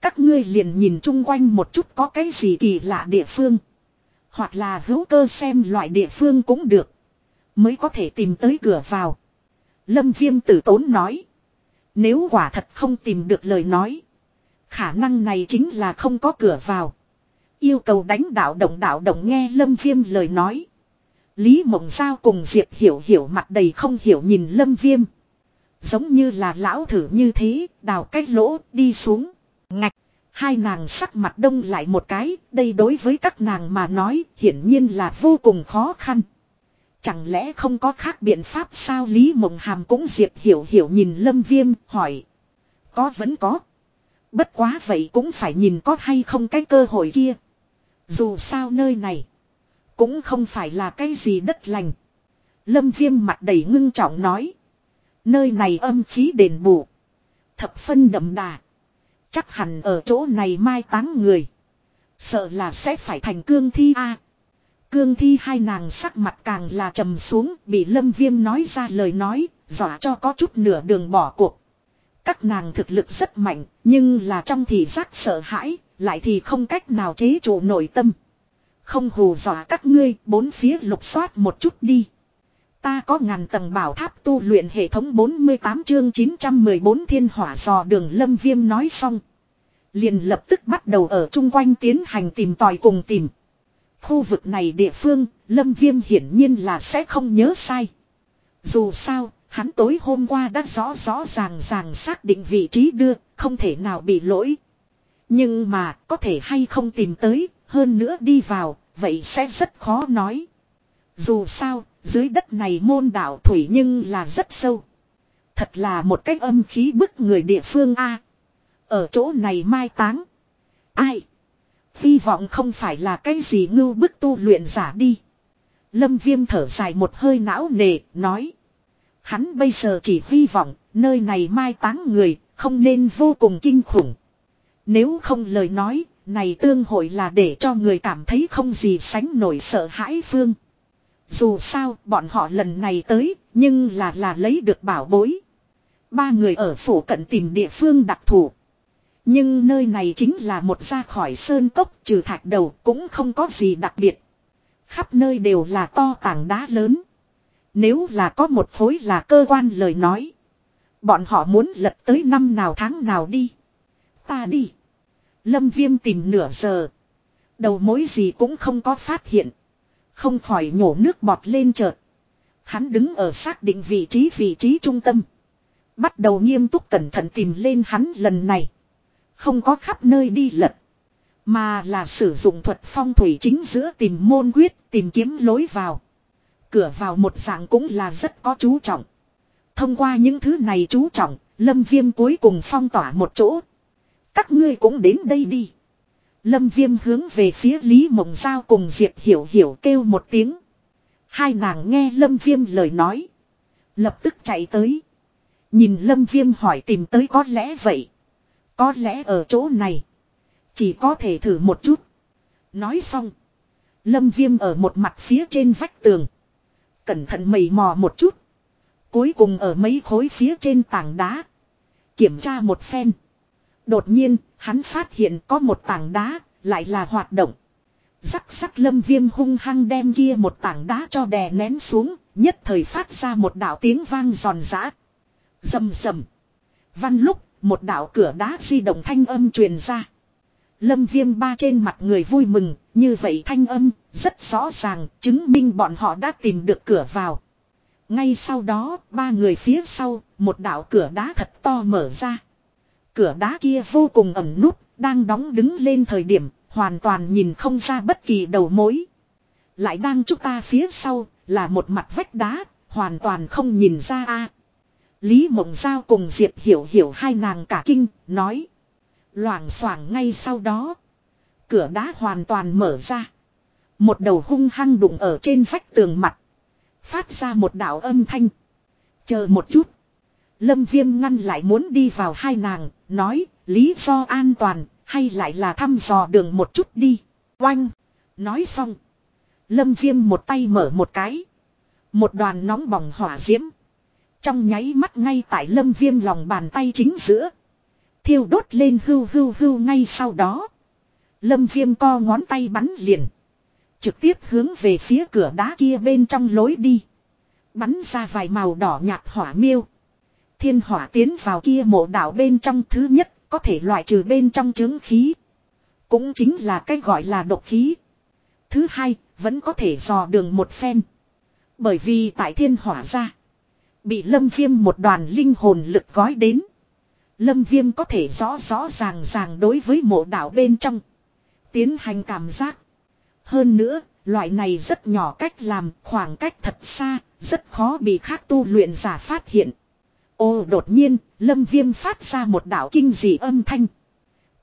Các ngươi liền nhìn chung quanh một chút có cái gì kỳ lạ địa phương. Hoặc là hữu cơ xem loại địa phương cũng được. Mới có thể tìm tới cửa vào. Lâm viêm tử tốn nói. Nếu quả thật không tìm được lời nói. Khả năng này chính là không có cửa vào. Yêu cầu đánh đạo động đạo động nghe lâm viêm lời nói. Lý mộng giao cùng Diệp hiểu hiểu mặt đầy không hiểu nhìn lâm viêm. Giống như là lão thử như thế, đào cách lỗ, đi xuống. Ngạch, hai nàng sắc mặt đông lại một cái, đây đối với các nàng mà nói, hiển nhiên là vô cùng khó khăn. Chẳng lẽ không có khác biện pháp sao Lý Mộng Hàm cũng Diệp Hiểu Hiểu nhìn Lâm Viêm, hỏi. Có vẫn có. Bất quá vậy cũng phải nhìn có hay không cái cơ hội kia. Dù sao nơi này, cũng không phải là cái gì đất lành. Lâm Viêm mặt đầy ngưng trọng nói. Nơi này âm khí đền bù. Thập phân đậm đà. Chắc hẳn ở chỗ này mai táng người. Sợ là sẽ phải thành cương thi a Cương thi hai nàng sắc mặt càng là trầm xuống bị lâm viêm nói ra lời nói, dọa cho có chút nửa đường bỏ cuộc. Các nàng thực lực rất mạnh, nhưng là trong thì giác sợ hãi, lại thì không cách nào chế trụ nội tâm. Không hù dọa các ngươi, bốn phía lục soát một chút đi. Ta có ngàn tầng bảo tháp tu luyện hệ thống 48 chương 914 thiên hỏa dò đường lâm viêm nói xong. Liền lập tức bắt đầu ở chung quanh tiến hành tìm tòi cùng tìm. Khu vực này địa phương, lâm viêm hiển nhiên là sẽ không nhớ sai. Dù sao, hắn tối hôm qua đã rõ rõ ràng ràng xác định vị trí đưa, không thể nào bị lỗi. Nhưng mà, có thể hay không tìm tới, hơn nữa đi vào, vậy sẽ rất khó nói. Dù sao, dưới đất này môn đảo thủy nhưng là rất sâu. Thật là một cách âm khí bức người địa phương A. ở chỗ này mai táng. Ai? Hy vọng không phải là cái gì ngưu bức tu luyện giả đi. Lâm viêm thở dài một hơi não nề, nói. Hắn bây giờ chỉ hy vọng, nơi này mai táng người, không nên vô cùng kinh khủng. Nếu không lời nói, này tương hội là để cho người cảm thấy không gì sánh nổi sợ hãi phương. Dù sao, bọn họ lần này tới, nhưng là là lấy được bảo bối. Ba người ở phủ cận tìm địa phương đặc thù. Nhưng nơi này chính là một ra khỏi sơn cốc trừ thạch đầu cũng không có gì đặc biệt. Khắp nơi đều là to tảng đá lớn. Nếu là có một khối là cơ quan lời nói. Bọn họ muốn lật tới năm nào tháng nào đi. Ta đi. Lâm viêm tìm nửa giờ. Đầu mối gì cũng không có phát hiện. Không khỏi nhổ nước bọt lên chợt. Hắn đứng ở xác định vị trí vị trí trung tâm. Bắt đầu nghiêm túc cẩn thận tìm lên hắn lần này. Không có khắp nơi đi lật. Mà là sử dụng thuật phong thủy chính giữa tìm môn quyết tìm kiếm lối vào. Cửa vào một dạng cũng là rất có chú trọng. Thông qua những thứ này chú trọng, lâm viêm cuối cùng phong tỏa một chỗ. Các ngươi cũng đến đây đi. Lâm viêm hướng về phía Lý Mộng Giao cùng Diệp Hiểu Hiểu kêu một tiếng. Hai nàng nghe Lâm viêm lời nói. Lập tức chạy tới. Nhìn Lâm viêm hỏi tìm tới có lẽ vậy. Có lẽ ở chỗ này. Chỉ có thể thử một chút. Nói xong. Lâm viêm ở một mặt phía trên vách tường. Cẩn thận mầy mò một chút. Cuối cùng ở mấy khối phía trên tảng đá. Kiểm tra một phen. Đột nhiên, hắn phát hiện có một tảng đá, lại là hoạt động. Rắc rắc lâm viêm hung hăng đem kia một tảng đá cho đè nén xuống, nhất thời phát ra một đạo tiếng vang giòn giã. Dầm dầm. Văn lúc, một đạo cửa đá di động thanh âm truyền ra. Lâm viêm ba trên mặt người vui mừng, như vậy thanh âm, rất rõ ràng, chứng minh bọn họ đã tìm được cửa vào. Ngay sau đó, ba người phía sau, một đạo cửa đá thật to mở ra. Cửa đá kia vô cùng ẩm nút, đang đóng đứng lên thời điểm, hoàn toàn nhìn không ra bất kỳ đầu mối. Lại đang chúng ta phía sau, là một mặt vách đá, hoàn toàn không nhìn ra a Lý Mộng Giao cùng Diệp Hiểu Hiểu hai nàng cả kinh, nói. Loảng xoảng ngay sau đó. Cửa đá hoàn toàn mở ra. Một đầu hung hăng đụng ở trên vách tường mặt. Phát ra một đạo âm thanh. Chờ một chút. Lâm Viêm ngăn lại muốn đi vào hai nàng, nói, lý do an toàn, hay lại là thăm dò đường một chút đi. Oanh! Nói xong. Lâm Viêm một tay mở một cái. Một đoàn nóng bỏng hỏa diễm. Trong nháy mắt ngay tại Lâm Viêm lòng bàn tay chính giữa. Thiêu đốt lên hưu hưu hưu ngay sau đó. Lâm Viêm co ngón tay bắn liền. Trực tiếp hướng về phía cửa đá kia bên trong lối đi. Bắn ra vài màu đỏ nhạt hỏa miêu. Thiên hỏa tiến vào kia mộ đảo bên trong thứ nhất có thể loại trừ bên trong chứng khí. Cũng chính là cái gọi là độc khí. Thứ hai, vẫn có thể dò đường một phen. Bởi vì tại thiên hỏa ra. Bị lâm viêm một đoàn linh hồn lực gói đến. Lâm viêm có thể rõ rõ ràng ràng đối với mộ đảo bên trong. Tiến hành cảm giác. Hơn nữa, loại này rất nhỏ cách làm, khoảng cách thật xa, rất khó bị khác tu luyện giả phát hiện. Ô đột nhiên, lâm viêm phát ra một đảo kinh dị âm thanh.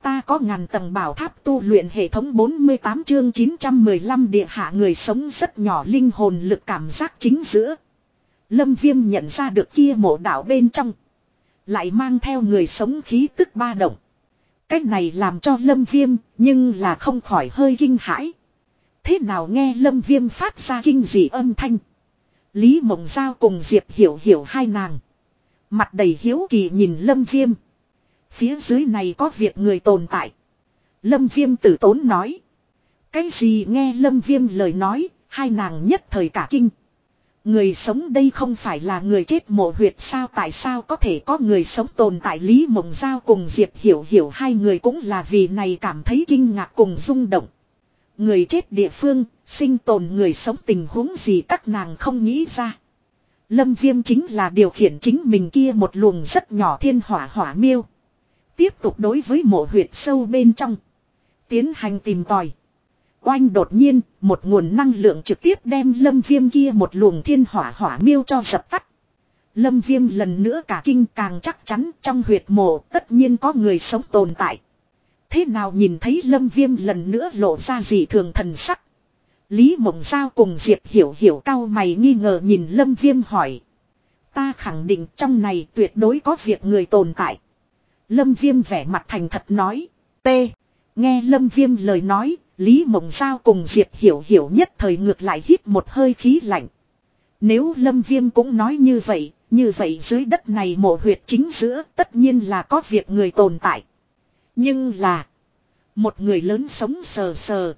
Ta có ngàn tầng bảo tháp tu luyện hệ thống 48 chương 915 địa hạ người sống rất nhỏ linh hồn lực cảm giác chính giữa. Lâm viêm nhận ra được kia mộ đảo bên trong. Lại mang theo người sống khí tức ba động. Cách này làm cho lâm viêm, nhưng là không khỏi hơi kinh hãi. Thế nào nghe lâm viêm phát ra kinh dị âm thanh. Lý Mộng Giao cùng Diệp Hiểu Hiểu hai nàng. Mặt đầy hiếu kỳ nhìn lâm viêm. Phía dưới này có việc người tồn tại. Lâm viêm tử tốn nói. Cái gì nghe lâm viêm lời nói, hai nàng nhất thời cả kinh. Người sống đây không phải là người chết mộ huyệt sao tại sao có thể có người sống tồn tại Lý Mộng Giao cùng Diệp Hiểu Hiểu hai người cũng là vì này cảm thấy kinh ngạc cùng rung động. Người chết địa phương, sinh tồn người sống tình huống gì các nàng không nghĩ ra. Lâm Viêm chính là điều khiển chính mình kia một luồng rất nhỏ thiên hỏa hỏa miêu. Tiếp tục đối với mộ huyệt sâu bên trong. Tiến hành tìm tòi. Oanh đột nhiên, một nguồn năng lượng trực tiếp đem lâm viêm kia một luồng thiên hỏa hỏa miêu cho dập tắt. Lâm viêm lần nữa cả kinh càng chắc chắn trong huyệt mộ tất nhiên có người sống tồn tại. Thế nào nhìn thấy lâm viêm lần nữa lộ ra gì thường thần sắc. Lý mộng giao cùng Diệp hiểu hiểu cao mày nghi ngờ nhìn lâm viêm hỏi. Ta khẳng định trong này tuyệt đối có việc người tồn tại. Lâm viêm vẻ mặt thành thật nói. T. Nghe lâm viêm lời nói, Lý Mộng Giao cùng Diệp Hiểu Hiểu nhất thời ngược lại hít một hơi khí lạnh. Nếu Lâm Viêm cũng nói như vậy, như vậy dưới đất này mộ huyệt chính giữa tất nhiên là có việc người tồn tại. Nhưng là, một người lớn sống sờ sờ.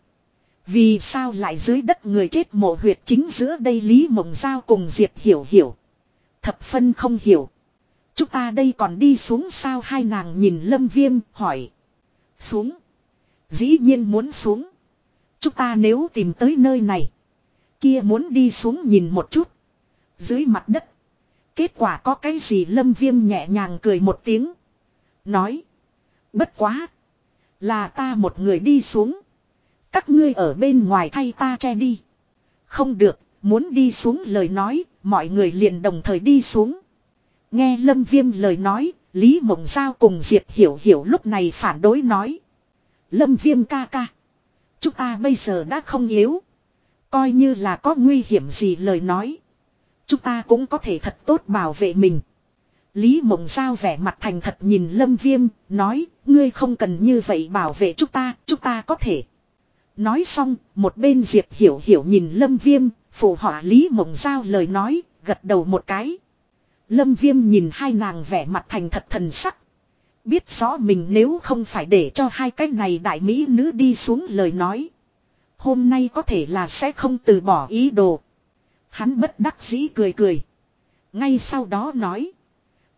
Vì sao lại dưới đất người chết mộ huyệt chính giữa đây Lý Mộng Giao cùng Diệp Hiểu Hiểu. Thập phân không hiểu. Chúng ta đây còn đi xuống sao hai nàng nhìn Lâm Viêm, hỏi. Xuống. Dĩ nhiên muốn xuống. Chúng ta nếu tìm tới nơi này. Kia muốn đi xuống nhìn một chút. Dưới mặt đất. Kết quả có cái gì lâm viêm nhẹ nhàng cười một tiếng. Nói. Bất quá. Là ta một người đi xuống. Các ngươi ở bên ngoài thay ta che đi. Không được. Muốn đi xuống lời nói. Mọi người liền đồng thời đi xuống. Nghe lâm viêm lời nói. Lý Mộng Giao cùng Diệp Hiểu Hiểu lúc này phản đối nói. Lâm viêm ca ca. Chúng ta bây giờ đã không yếu. Coi như là có nguy hiểm gì lời nói. Chúng ta cũng có thể thật tốt bảo vệ mình. Lý Mộng Giao vẻ mặt thành thật nhìn Lâm Viêm, nói, ngươi không cần như vậy bảo vệ chúng ta, chúng ta có thể. Nói xong, một bên Diệp Hiểu Hiểu nhìn Lâm Viêm, phụ họa Lý Mộng Giao lời nói, gật đầu một cái. Lâm Viêm nhìn hai nàng vẻ mặt thành thật thần sắc, Biết rõ mình nếu không phải để cho hai cái này đại mỹ nữ đi xuống lời nói. Hôm nay có thể là sẽ không từ bỏ ý đồ. Hắn bất đắc dĩ cười cười. Ngay sau đó nói.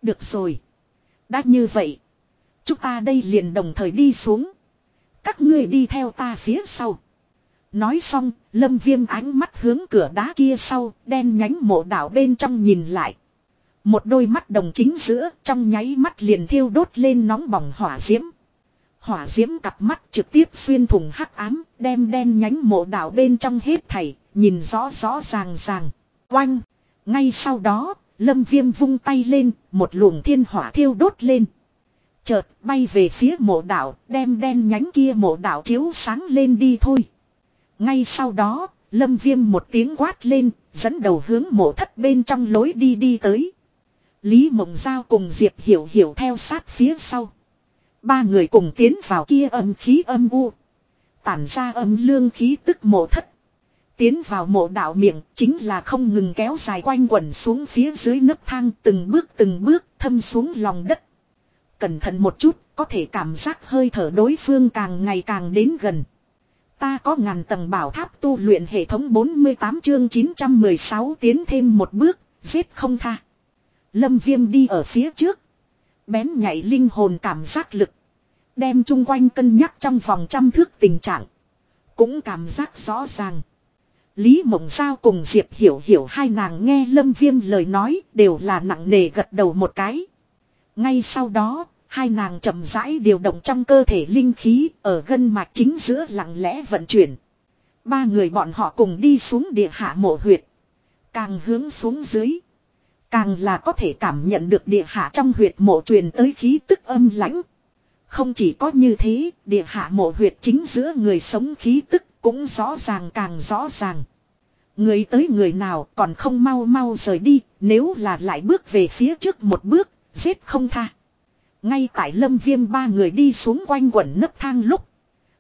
Được rồi. Đã như vậy. Chúng ta đây liền đồng thời đi xuống. Các ngươi đi theo ta phía sau. Nói xong, lâm viêm ánh mắt hướng cửa đá kia sau, đen nhánh mộ đảo bên trong nhìn lại. Một đôi mắt đồng chính giữa trong nháy mắt liền thiêu đốt lên nóng bỏng hỏa diễm. Hỏa diễm cặp mắt trực tiếp xuyên thủng hắc ám, đem đen nhánh mộ đạo bên trong hết thảy, nhìn rõ rõ ràng ràng. Oanh! Ngay sau đó, lâm viêm vung tay lên, một luồng thiên hỏa thiêu đốt lên. Chợt bay về phía mộ đạo, đem đen nhánh kia mộ đạo chiếu sáng lên đi thôi. Ngay sau đó, lâm viêm một tiếng quát lên, dẫn đầu hướng mộ thất bên trong lối đi đi tới. Lý Mộng Giao cùng Diệp Hiểu Hiểu theo sát phía sau. Ba người cùng tiến vào kia âm khí âm u. Tản ra âm lương khí tức mộ thất. Tiến vào mộ đạo miệng chính là không ngừng kéo dài quanh quẩn xuống phía dưới nấc thang từng bước từng bước thâm xuống lòng đất. Cẩn thận một chút có thể cảm giác hơi thở đối phương càng ngày càng đến gần. Ta có ngàn tầng bảo tháp tu luyện hệ thống 48 chương 916 tiến thêm một bước, giết không tha. Lâm viêm đi ở phía trước. Bén nhảy linh hồn cảm giác lực. Đem chung quanh cân nhắc trong vòng trăm thước tình trạng. Cũng cảm giác rõ ràng. Lý Mộng Giao cùng Diệp Hiểu Hiểu hai nàng nghe Lâm Viêm lời nói đều là nặng nề gật đầu một cái. Ngay sau đó, hai nàng chậm rãi điều động trong cơ thể linh khí ở gân mạch chính giữa lặng lẽ vận chuyển. Ba người bọn họ cùng đi xuống địa hạ mộ huyệt. Càng hướng xuống dưới. Càng là có thể cảm nhận được địa hạ trong huyệt mộ truyền tới khí tức âm lãnh. Không chỉ có như thế, địa hạ mộ huyệt chính giữa người sống khí tức cũng rõ ràng càng rõ ràng. Người tới người nào còn không mau mau rời đi, nếu là lại bước về phía trước một bước, giết không tha. Ngay tại lâm viêm ba người đi xuống quanh quẩn nấp thang lúc.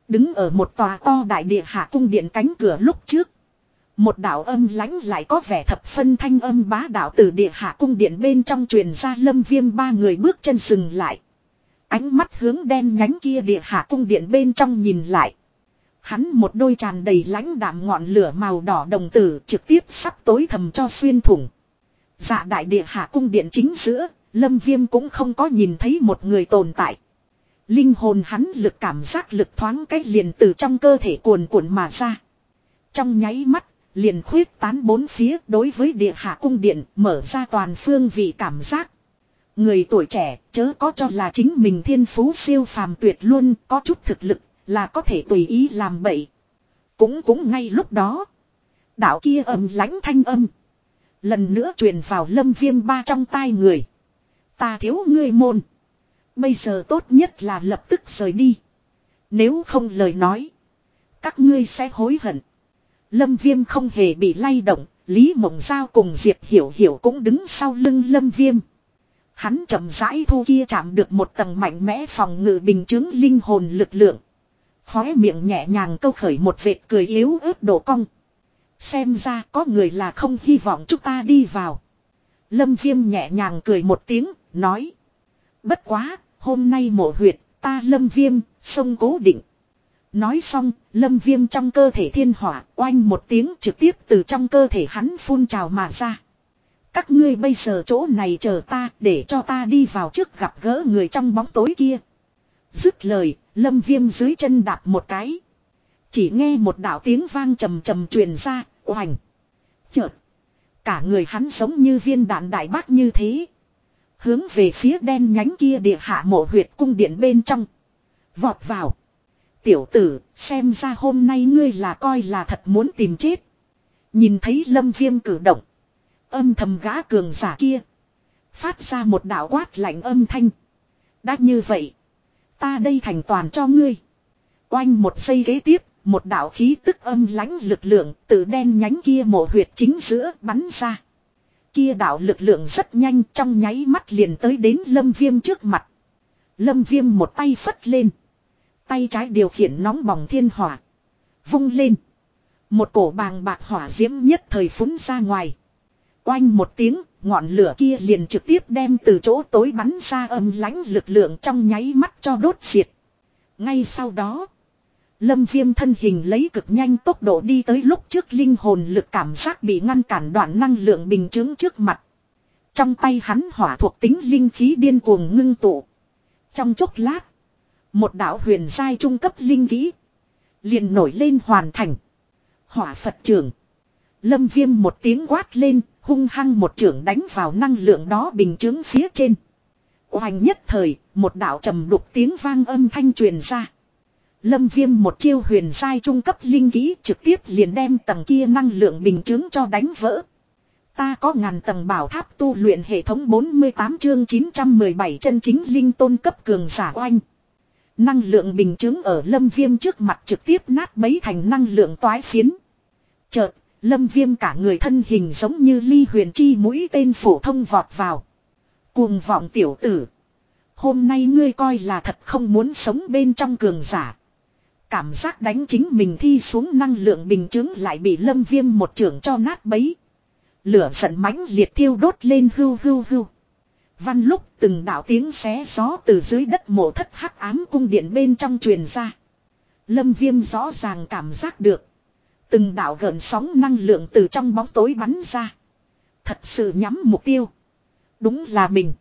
Đứng ở một tòa to đại địa hạ cung điện cánh cửa lúc trước. Một đạo âm lãnh lại có vẻ thập phân thanh âm bá đạo từ địa hạ cung điện bên trong truyền ra lâm viêm ba người bước chân dừng lại. Ánh mắt hướng đen nhánh kia địa hạ cung điện bên trong nhìn lại. Hắn một đôi tràn đầy lãnh đạm ngọn lửa màu đỏ đồng tử trực tiếp sắp tối thầm cho xuyên thủng. Dạ đại địa hạ cung điện chính giữa, lâm viêm cũng không có nhìn thấy một người tồn tại. Linh hồn hắn lực cảm giác lực thoáng cách liền từ trong cơ thể cuồn cuộn mà ra. Trong nháy mắt, liền khuyết tán bốn phía đối với địa hạ cung điện mở ra toàn phương vị cảm giác. Người tuổi trẻ chớ có cho là chính mình thiên phú siêu phàm tuyệt luôn có chút thực lực là có thể tùy ý làm bậy. Cũng cũng ngay lúc đó. Đạo kia ầm lánh thanh âm. Lần nữa truyền vào lâm viêm ba trong tai người. Ta thiếu ngươi môn. Bây giờ tốt nhất là lập tức rời đi. Nếu không lời nói. Các ngươi sẽ hối hận. Lâm viêm không hề bị lay động. Lý Mộng Giao cùng Diệp Hiểu Hiểu cũng đứng sau lưng Lâm Viêm. Hắn chậm rãi thu kia chạm được một tầng mạnh mẽ phòng ngự bình chứng linh hồn lực lượng. Khóe miệng nhẹ nhàng câu khởi một vệt cười yếu ớt đổ cong. Xem ra có người là không hy vọng chúng ta đi vào. Lâm Viêm nhẹ nhàng cười một tiếng, nói. Bất quá, hôm nay mộ huyệt, ta Lâm Viêm, sông cố định. Nói xong, Lâm Viêm trong cơ thể thiên hỏa, oanh một tiếng trực tiếp từ trong cơ thể hắn phun trào mà ra. Các ngươi bây giờ chỗ này chờ ta để cho ta đi vào trước gặp gỡ người trong bóng tối kia. Dứt lời, lâm viêm dưới chân đạp một cái. Chỉ nghe một đạo tiếng vang trầm trầm truyền ra, oành. Chợt. Cả người hắn giống như viên đạn đại bác như thế. Hướng về phía đen nhánh kia địa hạ mộ huyệt cung điện bên trong. Vọt vào. Tiểu tử, xem ra hôm nay ngươi là coi là thật muốn tìm chết. Nhìn thấy lâm viêm cử động. Âm thầm gã cường giả kia. Phát ra một đạo quát lạnh âm thanh. Đã như vậy. Ta đây thành toàn cho ngươi. Oanh một giây ghế tiếp. Một đạo khí tức âm lãnh lực lượng từ đen nhánh kia mộ huyệt chính giữa bắn ra. Kia đạo lực lượng rất nhanh trong nháy mắt liền tới đến lâm viêm trước mặt. Lâm viêm một tay phất lên. Tay trái điều khiển nóng bỏng thiên hỏa. Vung lên. Một cổ bàng bạc hỏa diễm nhất thời phúng ra ngoài. Oanh một tiếng, ngọn lửa kia liền trực tiếp đem từ chỗ tối bắn ra âm lãnh lực lượng trong nháy mắt cho đốt diệt. Ngay sau đó, lâm viêm thân hình lấy cực nhanh tốc độ đi tới lúc trước linh hồn lực cảm giác bị ngăn cản đoạn năng lượng bình chứng trước mặt. Trong tay hắn hỏa thuộc tính linh khí điên cuồng ngưng tụ. Trong chốc lát, một đạo huyền giai trung cấp linh khí liền nổi lên hoàn thành. Hỏa Phật trưởng. Lâm viêm một tiếng quát lên, hung hăng một trưởng đánh vào năng lượng đó bình chứng phía trên. Hoành nhất thời, một đạo trầm đục tiếng vang âm thanh truyền ra. Lâm viêm một chiêu huyền sai trung cấp linh kỹ trực tiếp liền đem tầng kia năng lượng bình chứng cho đánh vỡ. Ta có ngàn tầng bảo tháp tu luyện hệ thống 48 chương 917 chân chính linh tôn cấp cường giả oanh. Năng lượng bình chứng ở lâm viêm trước mặt trực tiếp nát bấy thành năng lượng toái phiến. Chợt, Lâm viêm cả người thân hình giống như ly huyền chi mũi tên phổ thông vọt vào. Cuồng vọng tiểu tử. Hôm nay ngươi coi là thật không muốn sống bên trong cường giả. Cảm giác đánh chính mình thi xuống năng lượng bình chứng lại bị lâm viêm một trưởng cho nát bấy. Lửa giận mãnh liệt thiêu đốt lên hưu hưu hưu. Văn lúc từng đạo tiếng xé gió từ dưới đất mộ thất hắc ám cung điện bên trong truyền ra. Lâm viêm rõ ràng cảm giác được. Từng đạo gợn sóng năng lượng từ trong bóng tối bắn ra. Thật sự nhắm mục tiêu. Đúng là mình.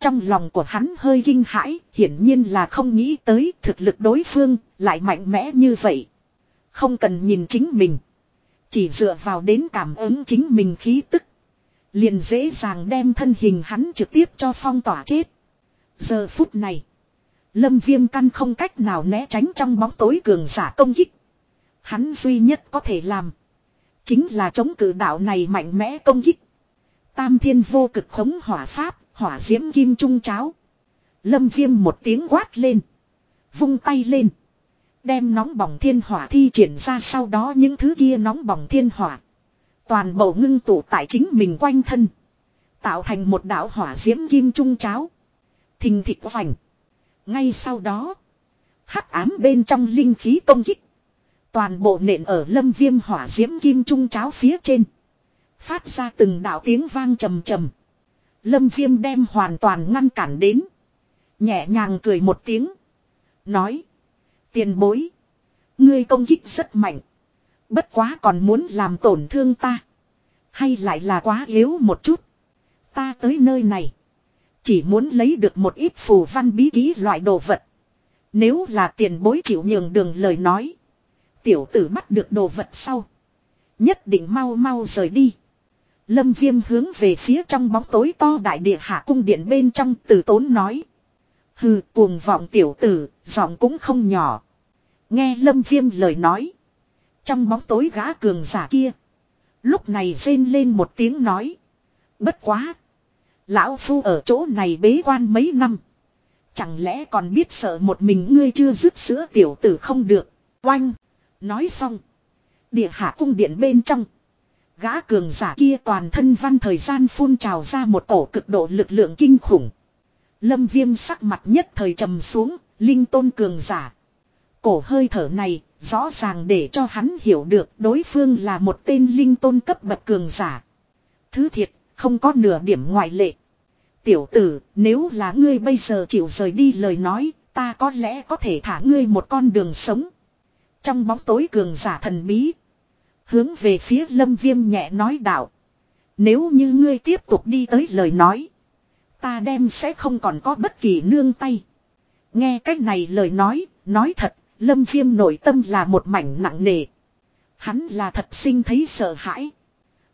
Trong lòng của hắn hơi kinh hãi, hiển nhiên là không nghĩ tới thực lực đối phương, lại mạnh mẽ như vậy. Không cần nhìn chính mình. Chỉ dựa vào đến cảm ứng chính mình khí tức. Liền dễ dàng đem thân hình hắn trực tiếp cho phong tỏa chết. Giờ phút này. Lâm viêm căn không cách nào né tránh trong bóng tối cường giả công kích. Hắn duy nhất có thể làm. Chính là chống cử đạo này mạnh mẽ công kích. Tam thiên vô cực khống hỏa pháp, hỏa diễm kim trung cháo. Lâm viêm một tiếng quát lên. Vung tay lên. Đem nóng bỏng thiên hỏa thi triển ra sau đó những thứ kia nóng bỏng thiên hỏa. Toàn bộ ngưng tụ tại chính mình quanh thân. Tạo thành một đảo hỏa diễm kim trung cháo. Thình thịt vành. Ngay sau đó. hắc ám bên trong linh khí công kích. Toàn bộ nện ở lâm viêm hỏa diễm kim trung cháo phía trên. Phát ra từng đạo tiếng vang trầm trầm. Lâm viêm đem hoàn toàn ngăn cản đến. Nhẹ nhàng cười một tiếng. Nói. Tiền bối. Ngươi công kích rất mạnh. Bất quá còn muốn làm tổn thương ta. Hay lại là quá yếu một chút. Ta tới nơi này. Chỉ muốn lấy được một ít phù văn bí ký loại đồ vật. Nếu là tiền bối chịu nhường đường lời nói. Tiểu tử bắt được đồ vật sau. Nhất định mau mau rời đi. Lâm viêm hướng về phía trong bóng tối to đại địa hạ cung điện bên trong tử tốn nói. Hừ cuồng vọng tiểu tử, giọng cũng không nhỏ. Nghe lâm viêm lời nói. Trong bóng tối gã cường giả kia. Lúc này rên lên một tiếng nói. Bất quá. Lão Phu ở chỗ này bế quan mấy năm. Chẳng lẽ còn biết sợ một mình ngươi chưa dứt sữa tiểu tử không được. Oanh. Nói xong. Địa hạ cung điện bên trong. Gã cường giả kia toàn thân văn thời gian phun trào ra một cổ cực độ lực lượng kinh khủng. Lâm viêm sắc mặt nhất thời trầm xuống, linh tôn cường giả. Cổ hơi thở này, rõ ràng để cho hắn hiểu được đối phương là một tên linh tôn cấp bậc cường giả. Thứ thiệt, không có nửa điểm ngoại lệ. Tiểu tử, nếu là ngươi bây giờ chịu rời đi lời nói, ta có lẽ có thể thả ngươi một con đường sống. Trong bóng tối cường giả thần bí. Hướng về phía lâm viêm nhẹ nói đạo. Nếu như ngươi tiếp tục đi tới lời nói. Ta đem sẽ không còn có bất kỳ nương tay. Nghe cách này lời nói, nói thật, lâm viêm nội tâm là một mảnh nặng nề. Hắn là thật sinh thấy sợ hãi.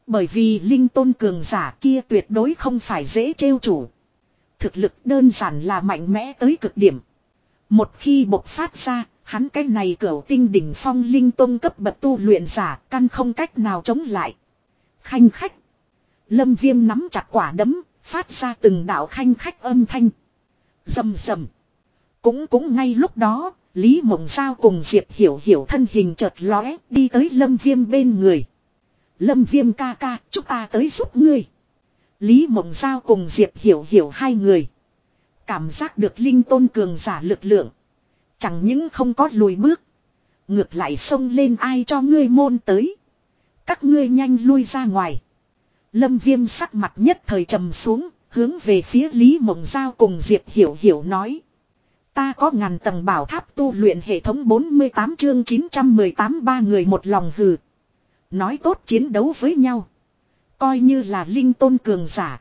Bởi vì linh tôn cường giả kia tuyệt đối không phải dễ trêu chủ. Thực lực đơn giản là mạnh mẽ tới cực điểm. Một khi bộc phát ra, hắn cái này cửu tinh đỉnh phong linh tôn cấp bậc tu luyện giả căn không cách nào chống lại. Khanh khách. Lâm viêm nắm chặt quả đấm, phát ra từng đạo khanh khách âm thanh. Dầm dầm. Cũng cũng ngay lúc đó, Lý Mộng Giao cùng Diệp Hiểu Hiểu thân hình chợt lóe đi tới Lâm Viêm bên người. Lâm Viêm ca ca, chúng ta tới giúp ngươi. Lý Mộng Giao cùng Diệp Hiểu Hiểu hai người. Cảm giác được linh tôn cường giả lực lượng. Chẳng những không có lùi bước. Ngược lại xông lên ai cho ngươi môn tới. Các ngươi nhanh lui ra ngoài. Lâm viêm sắc mặt nhất thời trầm xuống, hướng về phía Lý Mộng Giao cùng Diệp Hiểu Hiểu nói. Ta có ngàn tầng bảo tháp tu luyện hệ thống 48 chương 918 ba người một lòng hừ. Nói tốt chiến đấu với nhau. Coi như là linh tôn cường giả.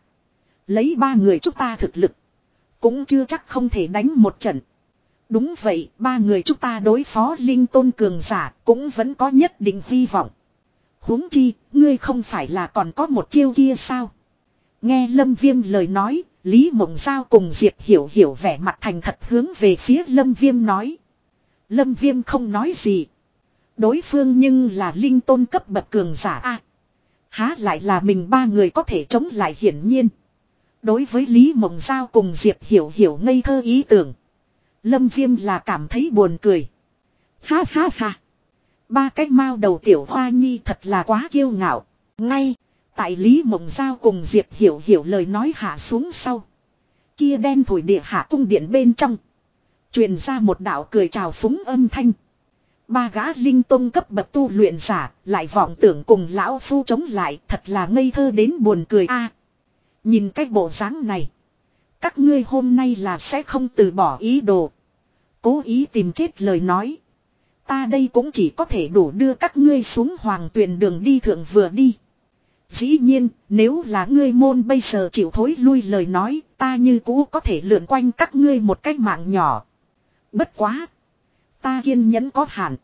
Lấy ba người chúng ta thực lực. Cũng chưa chắc không thể đánh một trận. Đúng vậy, ba người chúng ta đối phó linh tôn cường giả cũng vẫn có nhất định hy vọng huống chi, ngươi không phải là còn có một chiêu kia sao? Nghe Lâm Viêm lời nói, Lý Mộng Giao cùng Diệp Hiểu Hiểu vẻ mặt thành thật hướng về phía Lâm Viêm nói. Lâm Viêm không nói gì. Đối phương nhưng là linh tôn cấp bậc cường giả a Há lại là mình ba người có thể chống lại hiển nhiên. Đối với Lý Mộng Giao cùng Diệp Hiểu Hiểu ngây thơ ý tưởng. Lâm Viêm là cảm thấy buồn cười. Ha ha ha. Ba cái mao đầu tiểu hoa nhi thật là quá kiêu ngạo. Ngay, tại Lý Mộng Giao cùng Diệp Hiểu Hiểu lời nói hạ xuống sau. Kia đen thổi địa hạ cung điện bên trong. truyền ra một đạo cười chào phúng âm thanh. Ba gã linh tông cấp bậc tu luyện giả, lại vọng tưởng cùng lão phu chống lại, thật là ngây thơ đến buồn cười a. nhìn cái bộ dáng này, các ngươi hôm nay là sẽ không từ bỏ ý đồ. Cố ý tìm chết lời nói. Ta đây cũng chỉ có thể đủ đưa các ngươi xuống hoàng tuyền đường đi thượng vừa đi. Dĩ nhiên, nếu là ngươi môn bây giờ chịu thối lui lời nói, ta như cũ có thể lượn quanh các ngươi một cách mạng nhỏ. Bất quá. Ta kiên nhẫn có hạn.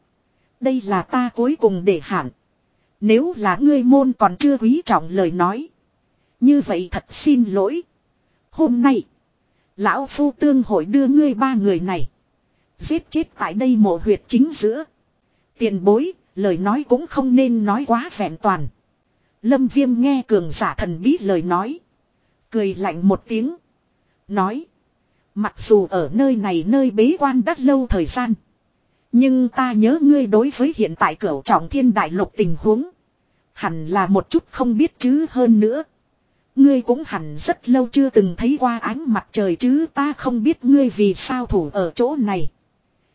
Đây là ta cuối cùng để hạn. Nếu là ngươi môn còn chưa quý trọng lời nói. Như vậy thật xin lỗi. Hôm nay. Lão Phu Tương hội đưa ngươi ba người này. Giết chết tại đây mộ huyệt chính giữa. Tiền bối, lời nói cũng không nên nói quá vẹn toàn. Lâm viêm nghe cường giả thần bí lời nói. Cười lạnh một tiếng. Nói. Mặc dù ở nơi này nơi bế quan đắt lâu thời gian. Nhưng ta nhớ ngươi đối với hiện tại cửa trọng thiên đại lục tình huống. Hẳn là một chút không biết chứ hơn nữa. Ngươi cũng hẳn rất lâu chưa từng thấy qua ánh mặt trời chứ ta không biết ngươi vì sao thủ ở chỗ này.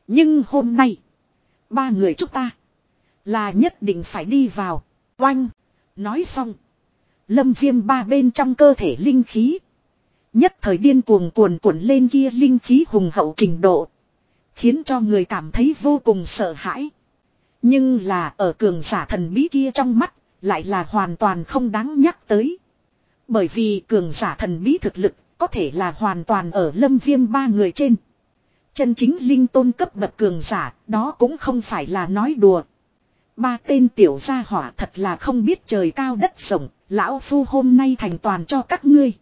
Nhưng hôm nay, ba người chúng ta là nhất định phải đi vào. Oanh! Nói xong, lâm viêm ba bên trong cơ thể linh khí. Nhất thời điên cuồng cuồn cuộn lên kia linh khí hùng hậu trình độ. Khiến cho người cảm thấy vô cùng sợ hãi. Nhưng là ở cường giả thần bí kia trong mắt, lại là hoàn toàn không đáng nhắc tới. Bởi vì cường giả thần bí thực lực, có thể là hoàn toàn ở lâm viêm ba người trên. Chân chính linh tôn cấp bậc cường giả, đó cũng không phải là nói đùa. Ba tên tiểu gia hỏa thật là không biết trời cao đất rộng, lão phu hôm nay thành toàn cho các ngươi.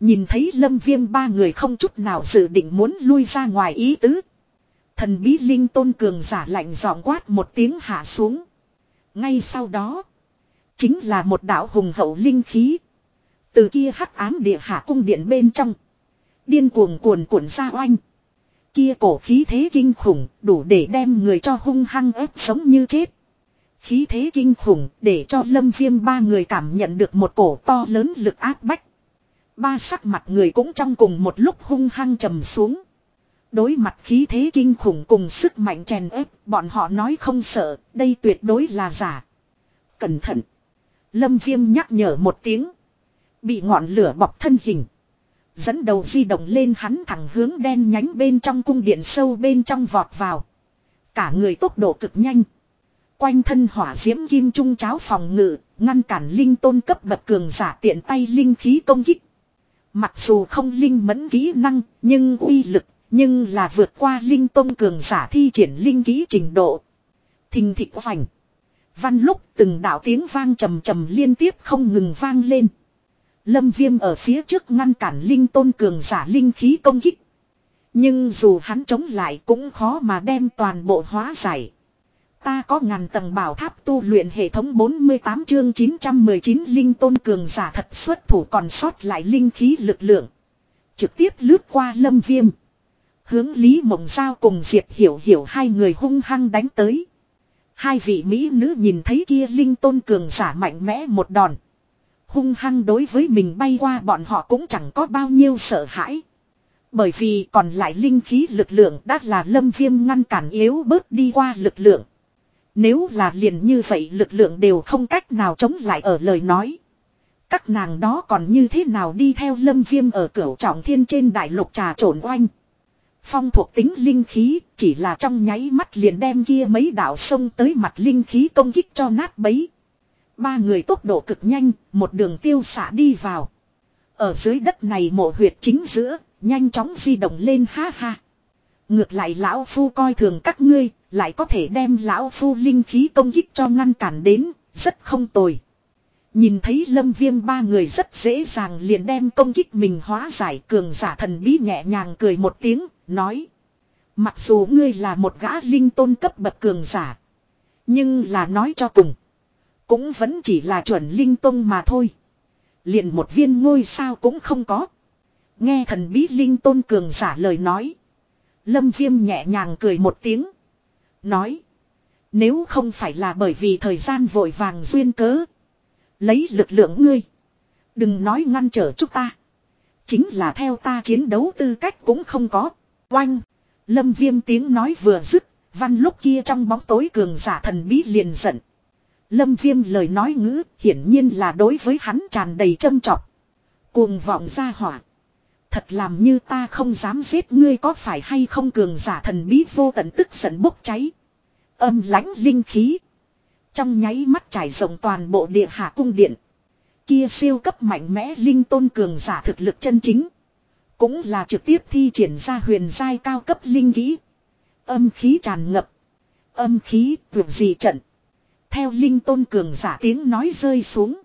Nhìn thấy lâm viêm ba người không chút nào dự định muốn lui ra ngoài ý tứ. Thần bí linh tôn cường giả lạnh giọng quát một tiếng hạ xuống. Ngay sau đó, chính là một đạo hùng hậu linh khí. Từ kia hắc ám địa hạ cung điện bên trong. Điên cuồng cuồn cuộn ra oanh. Kia cổ khí thế kinh khủng đủ để đem người cho hung hăng ép sống như chết. Khí thế kinh khủng để cho lâm viêm ba người cảm nhận được một cổ to lớn lực áp bách. Ba sắc mặt người cũng trong cùng một lúc hung hăng trầm xuống. Đối mặt khí thế kinh khủng cùng sức mạnh chèn ép, bọn họ nói không sợ, đây tuyệt đối là giả. Cẩn thận. Lâm viêm nhắc nhở một tiếng. Bị ngọn lửa bọc thân hình. Dẫn đầu di động lên hắn thẳng hướng đen nhánh bên trong cung điện sâu bên trong vọt vào. Cả người tốc độ cực nhanh. Quanh thân hỏa diễm kim trung cháo phòng ngự, ngăn cản linh tôn cấp bậc cường giả tiện tay linh khí công kích. Mặc dù không linh mẫn kỹ năng, nhưng uy lực, nhưng là vượt qua linh tôn cường giả thi triển linh kỹ trình độ. Thình thịch hoành. Văn lúc từng đạo tiếng vang trầm trầm liên tiếp không ngừng vang lên. Lâm viêm ở phía trước ngăn cản linh tôn cường giả linh khí công kích. Nhưng dù hắn chống lại cũng khó mà đem toàn bộ hóa giải. Ta có ngàn tầng bảo tháp tu luyện hệ thống 48 chương 919 linh tôn cường giả thật xuất thủ còn sót lại linh khí lực lượng. Trực tiếp lướt qua lâm viêm. Hướng Lý Mộng Giao cùng Diệp Hiểu Hiểu hai người hung hăng đánh tới. Hai vị Mỹ nữ nhìn thấy kia linh tôn cường giả mạnh mẽ một đòn. Hung hăng đối với mình bay qua bọn họ cũng chẳng có bao nhiêu sợ hãi. Bởi vì còn lại linh khí lực lượng đã là lâm viêm ngăn cản yếu bớt đi qua lực lượng. Nếu là liền như vậy lực lượng đều không cách nào chống lại ở lời nói. Các nàng đó còn như thế nào đi theo lâm viêm ở cửu trọng thiên trên đại lục trà trộn oanh. Phong thuộc tính linh khí chỉ là trong nháy mắt liền đem kia mấy đảo sông tới mặt linh khí công kích cho nát bấy. Ba người tốc độ cực nhanh, một đường tiêu xả đi vào. Ở dưới đất này mộ huyệt chính giữa, nhanh chóng di động lên ha ha. Ngược lại lão phu coi thường các ngươi, lại có thể đem lão phu linh khí công kích cho ngăn cản đến, rất không tồi. Nhìn thấy lâm viêm ba người rất dễ dàng liền đem công kích mình hóa giải cường giả thần bí nhẹ nhàng cười một tiếng, nói. Mặc dù ngươi là một gã linh tôn cấp bậc cường giả. Nhưng là nói cho cùng. Cũng vẫn chỉ là chuẩn linh tôn mà thôi. Liền một viên ngôi sao cũng không có. Nghe thần bí linh tôn cường giả lời nói. Lâm viêm nhẹ nhàng cười một tiếng. Nói. Nếu không phải là bởi vì thời gian vội vàng duyên cớ. Lấy lực lượng ngươi. Đừng nói ngăn trở chúng ta. Chính là theo ta chiến đấu tư cách cũng không có. Oanh. Lâm viêm tiếng nói vừa dứt. Văn lúc kia trong bóng tối cường giả thần bí liền giận. Lâm viêm lời nói ngữ hiển nhiên là đối với hắn tràn đầy châm trọc. Cuồng vọng ra hỏa. Thật làm như ta không dám giết ngươi có phải hay không cường giả thần bí vô tận tức giận bốc cháy. Âm lãnh linh khí. Trong nháy mắt trải rộng toàn bộ địa hạ cung điện. Kia siêu cấp mạnh mẽ linh tôn cường giả thực lực chân chính. Cũng là trực tiếp thi triển ra huyền giai cao cấp linh khí. Âm khí tràn ngập. Âm khí vượt gì trận. Theo linh tôn cường giả tiếng nói rơi xuống.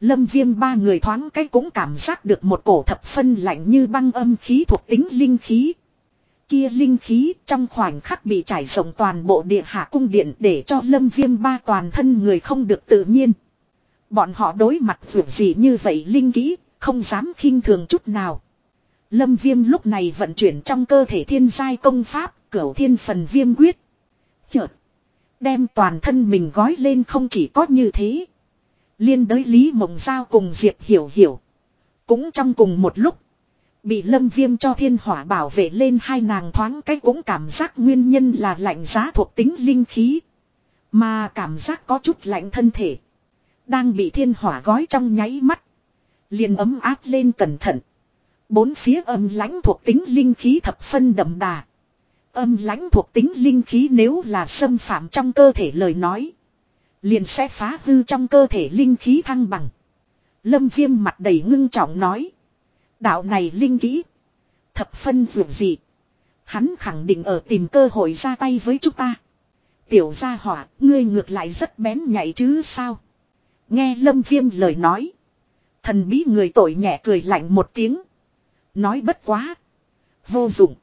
Lâm viêm ba người thoáng cách cũng cảm giác được một cổ thập phân lạnh như băng âm khí thuộc tính linh khí. Kia linh khí trong khoảnh khắc bị trải rộng toàn bộ địa hạ cung điện để cho lâm viêm ba toàn thân người không được tự nhiên. Bọn họ đối mặt vượt gì như vậy linh khí, không dám khinh thường chút nào. Lâm viêm lúc này vận chuyển trong cơ thể thiên giai công pháp, cửu thiên phần viêm quyết. Chợt, đem toàn thân mình gói lên không chỉ có như thế. Liên đới Lý Mộng Giao cùng Diệp Hiểu Hiểu. Cũng trong cùng một lúc. Bị lâm viêm cho thiên hỏa bảo vệ lên hai nàng thoáng cách cũng cảm giác nguyên nhân là lạnh giá thuộc tính linh khí. Mà cảm giác có chút lạnh thân thể. Đang bị thiên hỏa gói trong nháy mắt. Liền ấm áp lên cẩn thận. Bốn phía âm lãnh thuộc tính linh khí thập phân đậm đà. Âm lãnh thuộc tính linh khí nếu là xâm phạm trong cơ thể lời nói. Liền sẽ phá hư trong cơ thể linh khí thăng bằng. Lâm viêm mặt đầy ngưng trọng nói. Đạo này linh khí. Thập phân dường dị. Hắn khẳng định ở tìm cơ hội ra tay với chúng ta. Tiểu gia hỏa, ngươi ngược lại rất bén nhạy chứ sao? Nghe lâm viêm lời nói. Thần bí người tội nhẹ cười lạnh một tiếng. Nói bất quá. Vô dụng.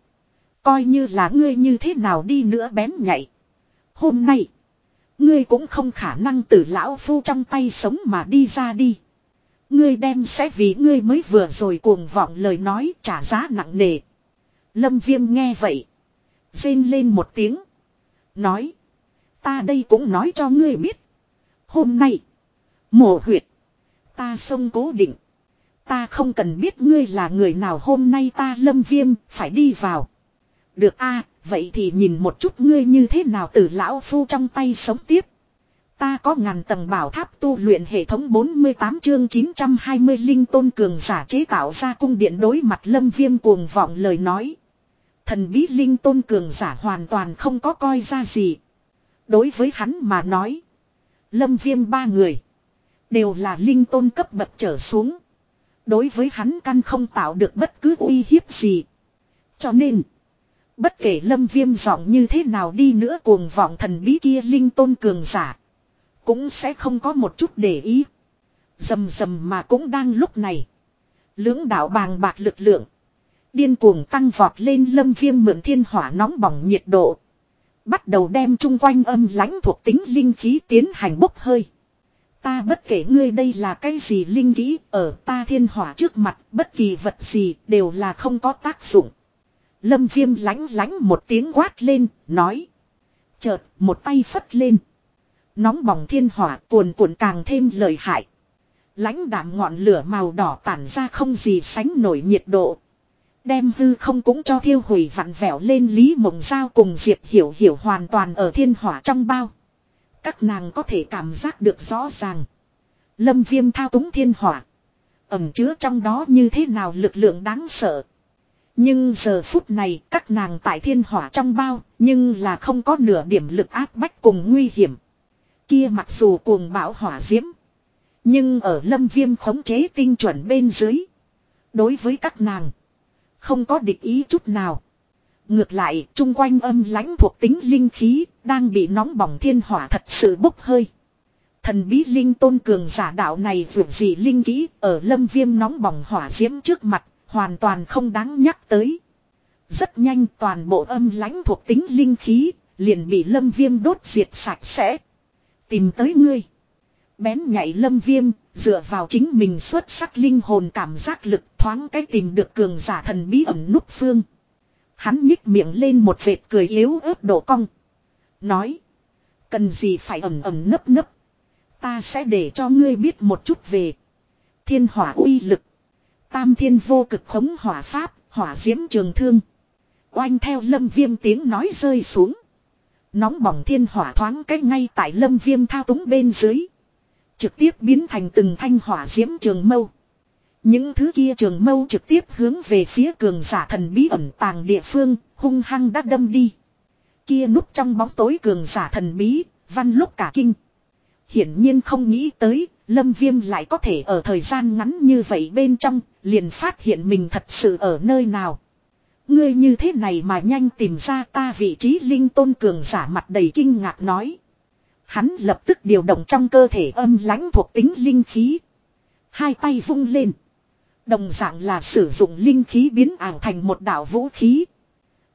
Coi như là ngươi như thế nào đi nữa bén nhạy. Hôm nay. Ngươi cũng không khả năng từ lão phu trong tay sống mà đi ra đi. Ngươi đem sẽ vì ngươi mới vừa rồi cuồng vọng lời nói trả giá nặng nề. Lâm viêm nghe vậy. Rên lên một tiếng. Nói. Ta đây cũng nói cho ngươi biết. Hôm nay. Mổ huyệt. Ta sông cố định. Ta không cần biết ngươi là người nào hôm nay ta, lâm viêm, phải đi vào. Được a, vậy thì nhìn một chút ngươi như thế nào từ lão phu trong tay sống tiếp. Ta có ngàn tầng bảo tháp tu luyện hệ thống 48 chương 920 linh tôn cường giả chế tạo ra cung điện đối mặt lâm viêm cuồng vọng lời nói. Thần bí linh tôn cường giả hoàn toàn không có coi ra gì. Đối với hắn mà nói. Lâm viêm ba người. Đều là linh tôn cấp bậc trở xuống. Đối với hắn căn không tạo được bất cứ uy hiếp gì. Cho nên. Bất kể lâm viêm giọng như thế nào đi nữa cuồng vọng thần bí kia linh tôn cường giả. Cũng sẽ không có một chút để ý. Dầm dầm mà cũng đang lúc này. Lưỡng đạo bàng bạc lực lượng. Điên cuồng tăng vọt lên lâm viêm mượn thiên hỏa nóng bỏng nhiệt độ. Bắt đầu đem chung quanh âm lãnh thuộc tính linh khí tiến hành bốc hơi. Ta bất kể ngươi đây là cái gì linh khí ở ta thiên hỏa trước mặt, bất kỳ vật gì đều là không có tác dụng. Lâm viêm lánh lánh một tiếng quát lên, nói. Chợt, một tay phất lên. Nóng bỏng thiên hỏa cuồn cuộn càng thêm lợi hại. Lãnh đạm ngọn lửa màu đỏ tản ra không gì sánh nổi nhiệt độ. Đem hư không cũng cho thiêu hủy vặn vẹo lên Lý Mộng Giao cùng Diệp Hiểu Hiểu hoàn toàn ở thiên hỏa trong bao. Các nàng có thể cảm giác được rõ ràng. Lâm viêm thao túng thiên hỏa. Ẩm chứa trong đó như thế nào lực lượng đáng sợ. Nhưng giờ phút này các nàng tại thiên hỏa trong bao nhưng là không có nửa điểm lực áp bách cùng nguy hiểm. Kia mặc dù cuồng bão hỏa diễm. Nhưng ở lâm viêm khống chế tinh chuẩn bên dưới. Đối với các nàng. Không có địch ý chút nào. Ngược lại, chung quanh âm lãnh thuộc tính linh khí, đang bị nóng bỏng thiên hỏa thật sự bốc hơi. Thần bí linh tôn cường giả đạo này vượt gì linh kỹ ở lâm viêm nóng bỏng hỏa diễm trước mặt, hoàn toàn không đáng nhắc tới. Rất nhanh toàn bộ âm lãnh thuộc tính linh khí, liền bị lâm viêm đốt diệt sạch sẽ. Tìm tới ngươi. Bén nhảy lâm viêm, dựa vào chính mình xuất sắc linh hồn cảm giác lực thoáng cách tìm được cường giả thần bí ẩm nút phương. Hắn nhích miệng lên một vệt cười yếu ớt độ cong. Nói. Cần gì phải ẩm ẩm nấp nấp. Ta sẽ để cho ngươi biết một chút về. Thiên hỏa uy lực. Tam thiên vô cực khống hỏa pháp, hỏa diễm trường thương. Oanh theo lâm viêm tiếng nói rơi xuống. Nóng bỏng thiên hỏa thoáng cách ngay tại lâm viêm thao túng bên dưới. Trực tiếp biến thành từng thanh hỏa diễm trường mâu. Những thứ kia trường mâu trực tiếp hướng về phía cường giả thần bí ẩn tàng địa phương, hung hăng đã đâm đi. Kia núp trong bóng tối cường giả thần bí, văn lúc cả kinh. Hiển nhiên không nghĩ tới, Lâm Viêm lại có thể ở thời gian ngắn như vậy bên trong, liền phát hiện mình thật sự ở nơi nào. Ngươi như thế này mà nhanh tìm ra ta vị trí linh tôn cường giả mặt đầy kinh ngạc nói. Hắn lập tức điều động trong cơ thể âm lãnh thuộc tính linh khí. Hai tay vung lên. Đồng dạng là sử dụng linh khí biến ảo thành một đạo vũ khí.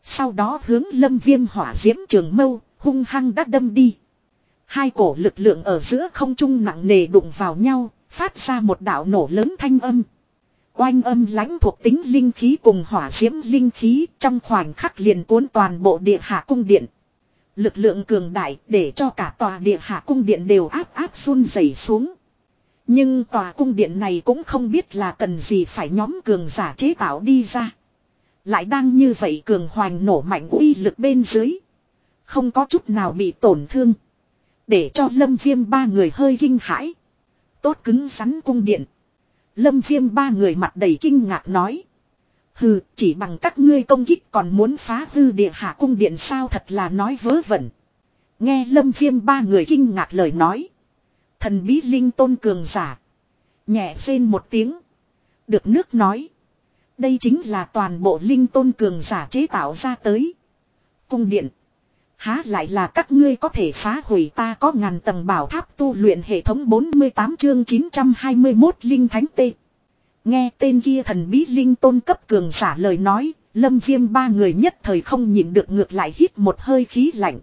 Sau đó hướng lâm viêm hỏa diễm trường mâu, hung hăng đắt đâm đi. Hai cổ lực lượng ở giữa không trung nặng nề đụng vào nhau, phát ra một đạo nổ lớn thanh âm. Oanh âm lãnh thuộc tính linh khí cùng hỏa diễm linh khí trong khoảnh khắc liền cuốn toàn bộ địa hạ cung điện. Lực lượng cường đại để cho cả tòa địa hạ cung điện đều áp áp run rẩy xuống. Nhưng tòa cung điện này cũng không biết là cần gì phải nhóm cường giả chế tạo đi ra. Lại đang như vậy cường hoành nổ mạnh uy lực bên dưới. Không có chút nào bị tổn thương. Để cho lâm viêm ba người hơi kinh hãi. Tốt cứng rắn cung điện. Lâm viêm ba người mặt đầy kinh ngạc nói. Hừ, chỉ bằng các ngươi công kích còn muốn phá hư địa hạ cung điện sao thật là nói vớ vẩn. Nghe lâm viêm ba người kinh ngạc lời nói. Thần bí linh tôn cường giả. Nhẹ rên một tiếng. Được nước nói. Đây chính là toàn bộ linh tôn cường giả chế tạo ra tới. Cung điện. Há lại là các ngươi có thể phá hủy ta có ngàn tầng bảo tháp tu luyện hệ thống 48 chương 921 Linh Thánh Tê. Nghe tên kia thần bí linh tôn cấp cường giả lời nói, lâm viêm ba người nhất thời không nhịn được ngược lại hít một hơi khí lạnh.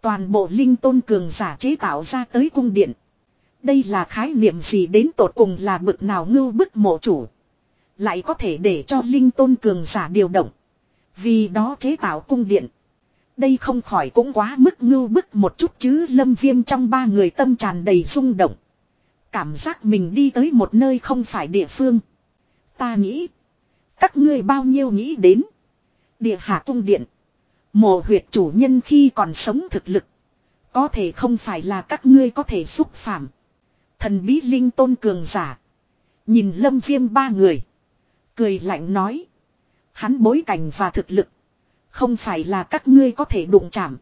Toàn bộ linh tôn cường giả chế tạo ra tới cung điện. Đây là khái niệm gì đến tột cùng là bực nào ngưu bức mộ chủ. Lại có thể để cho linh tôn cường giả điều động. Vì đó chế tạo cung điện. Đây không khỏi cũng quá mức ngưu bức một chút chứ lâm viêm trong ba người tâm tràn đầy rung động. Cảm giác mình đi tới một nơi không phải địa phương. Ta nghĩ. Các ngươi bao nhiêu nghĩ đến. Địa hạ cung điện. Mộ huyệt chủ nhân khi còn sống thực lực. Có thể không phải là các ngươi có thể xúc phạm. Thần bí linh tôn cường giả. Nhìn lâm viêm ba người. Cười lạnh nói. Hắn bối cảnh và thực lực. Không phải là các ngươi có thể đụng chạm.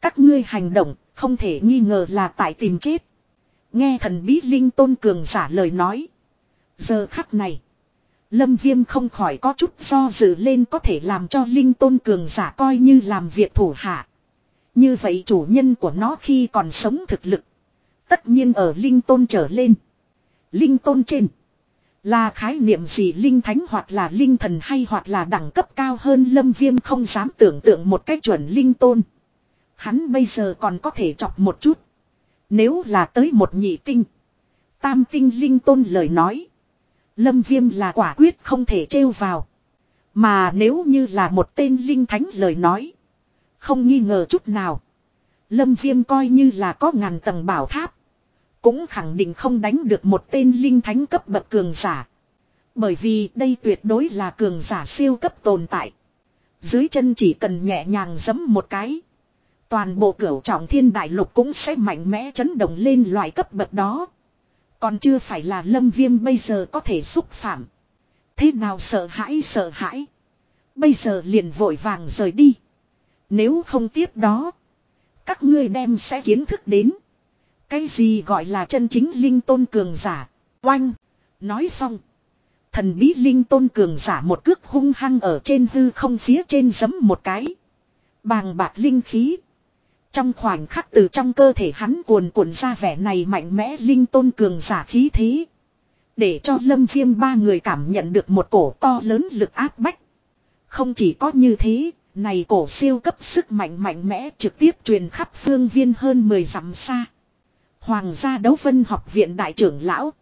Các ngươi hành động, không thể nghi ngờ là tại tìm chết. Nghe thần bí linh tôn cường giả lời nói. Giờ khắc này. Lâm viêm không khỏi có chút do dự lên có thể làm cho linh tôn cường giả coi như làm việc thủ hạ. Như vậy chủ nhân của nó khi còn sống thực lực. Tất nhiên ở linh tôn trở lên. Linh tôn trên. Là khái niệm gì linh thánh hoặc là linh thần hay hoặc là đẳng cấp cao hơn lâm viêm không dám tưởng tượng một cách chuẩn linh tôn. Hắn bây giờ còn có thể chọc một chút. Nếu là tới một nhị tinh. Tam tinh linh tôn lời nói. Lâm viêm là quả quyết không thể trêu vào. Mà nếu như là một tên linh thánh lời nói. Không nghi ngờ chút nào. Lâm viêm coi như là có ngàn tầng bảo tháp. Cũng khẳng định không đánh được một tên linh thánh cấp bậc cường giả. Bởi vì đây tuyệt đối là cường giả siêu cấp tồn tại. Dưới chân chỉ cần nhẹ nhàng giấm một cái. Toàn bộ cửu trọng thiên đại lục cũng sẽ mạnh mẽ chấn động lên loại cấp bậc đó. Còn chưa phải là lâm viêm bây giờ có thể xúc phạm. Thế nào sợ hãi sợ hãi. Bây giờ liền vội vàng rời đi. Nếu không tiếp đó. Các ngươi đem sẽ kiến thức đến. Cái gì gọi là chân chính linh tôn cường giả. Oanh. Nói xong. Thần bí linh tôn cường giả một cước hung hăng ở trên hư không phía trên giấm một cái. Bàng bạc linh khí. Trong khoảnh khắc từ trong cơ thể hắn cuồn cuộn ra vẻ này mạnh mẽ linh tôn cường giả khí thế. Để cho lâm viêm ba người cảm nhận được một cổ to lớn lực áp bách. Không chỉ có như thế, này cổ siêu cấp sức mạnh mạnh mẽ trực tiếp truyền khắp phương viên hơn 10 dặm xa. Hoàng gia đấu vân học viện đại trưởng lão.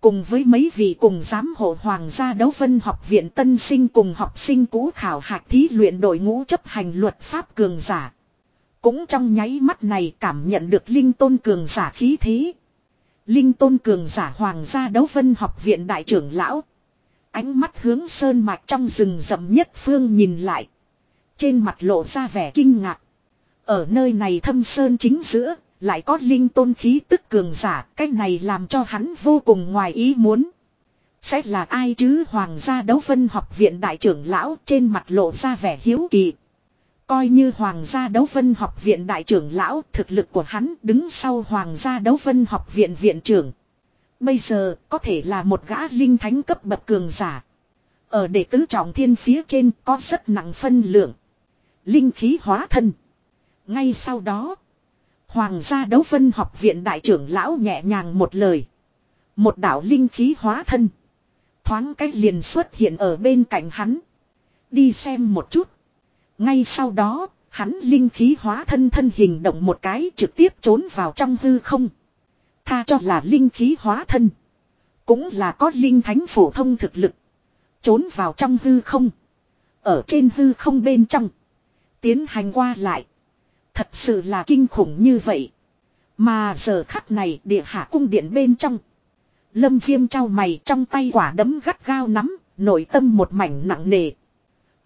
Cùng với mấy vị cùng giám hộ Hoàng gia đấu vân học viện tân sinh cùng học sinh cũ khảo hạch thí luyện đội ngũ chấp hành luật pháp cường giả. Cũng trong nháy mắt này cảm nhận được linh tôn cường giả khí thế. Linh tôn cường giả Hoàng gia đấu vân học viện đại trưởng lão. Ánh mắt hướng sơn mạch trong rừng rậm nhất phương nhìn lại. Trên mặt lộ ra vẻ kinh ngạc. Ở nơi này thâm sơn chính giữa, lại có linh tôn khí tức cường giả, cái này làm cho hắn vô cùng ngoài ý muốn. Sẽ là ai chứ Hoàng gia đấu vân học viện đại trưởng lão trên mặt lộ ra vẻ hiếu kỳ. Coi như Hoàng gia đấu vân học viện đại trưởng lão thực lực của hắn đứng sau Hoàng gia đấu vân học viện viện trưởng. Bây giờ có thể là một gã linh thánh cấp bậc cường giả. Ở đệ tứ trọng thiên phía trên có rất nặng phân lượng. Linh khí hóa thân. Ngay sau đó. Hoàng gia đấu vân học viện đại trưởng lão nhẹ nhàng một lời. Một đạo linh khí hóa thân. Thoáng cách liền xuất hiện ở bên cạnh hắn. Đi xem một chút. Ngay sau đó, hắn linh khí hóa thân thân hình động một cái trực tiếp trốn vào trong hư không. Tha cho là linh khí hóa thân. Cũng là có linh thánh phổ thông thực lực. Trốn vào trong hư không. Ở trên hư không bên trong. Tiến hành qua lại. Thật sự là kinh khủng như vậy. Mà giờ khắc này địa hạ cung điện bên trong. Lâm viêm trao mày trong tay quả đấm gắt gao nắm, nội tâm một mảnh nặng nề.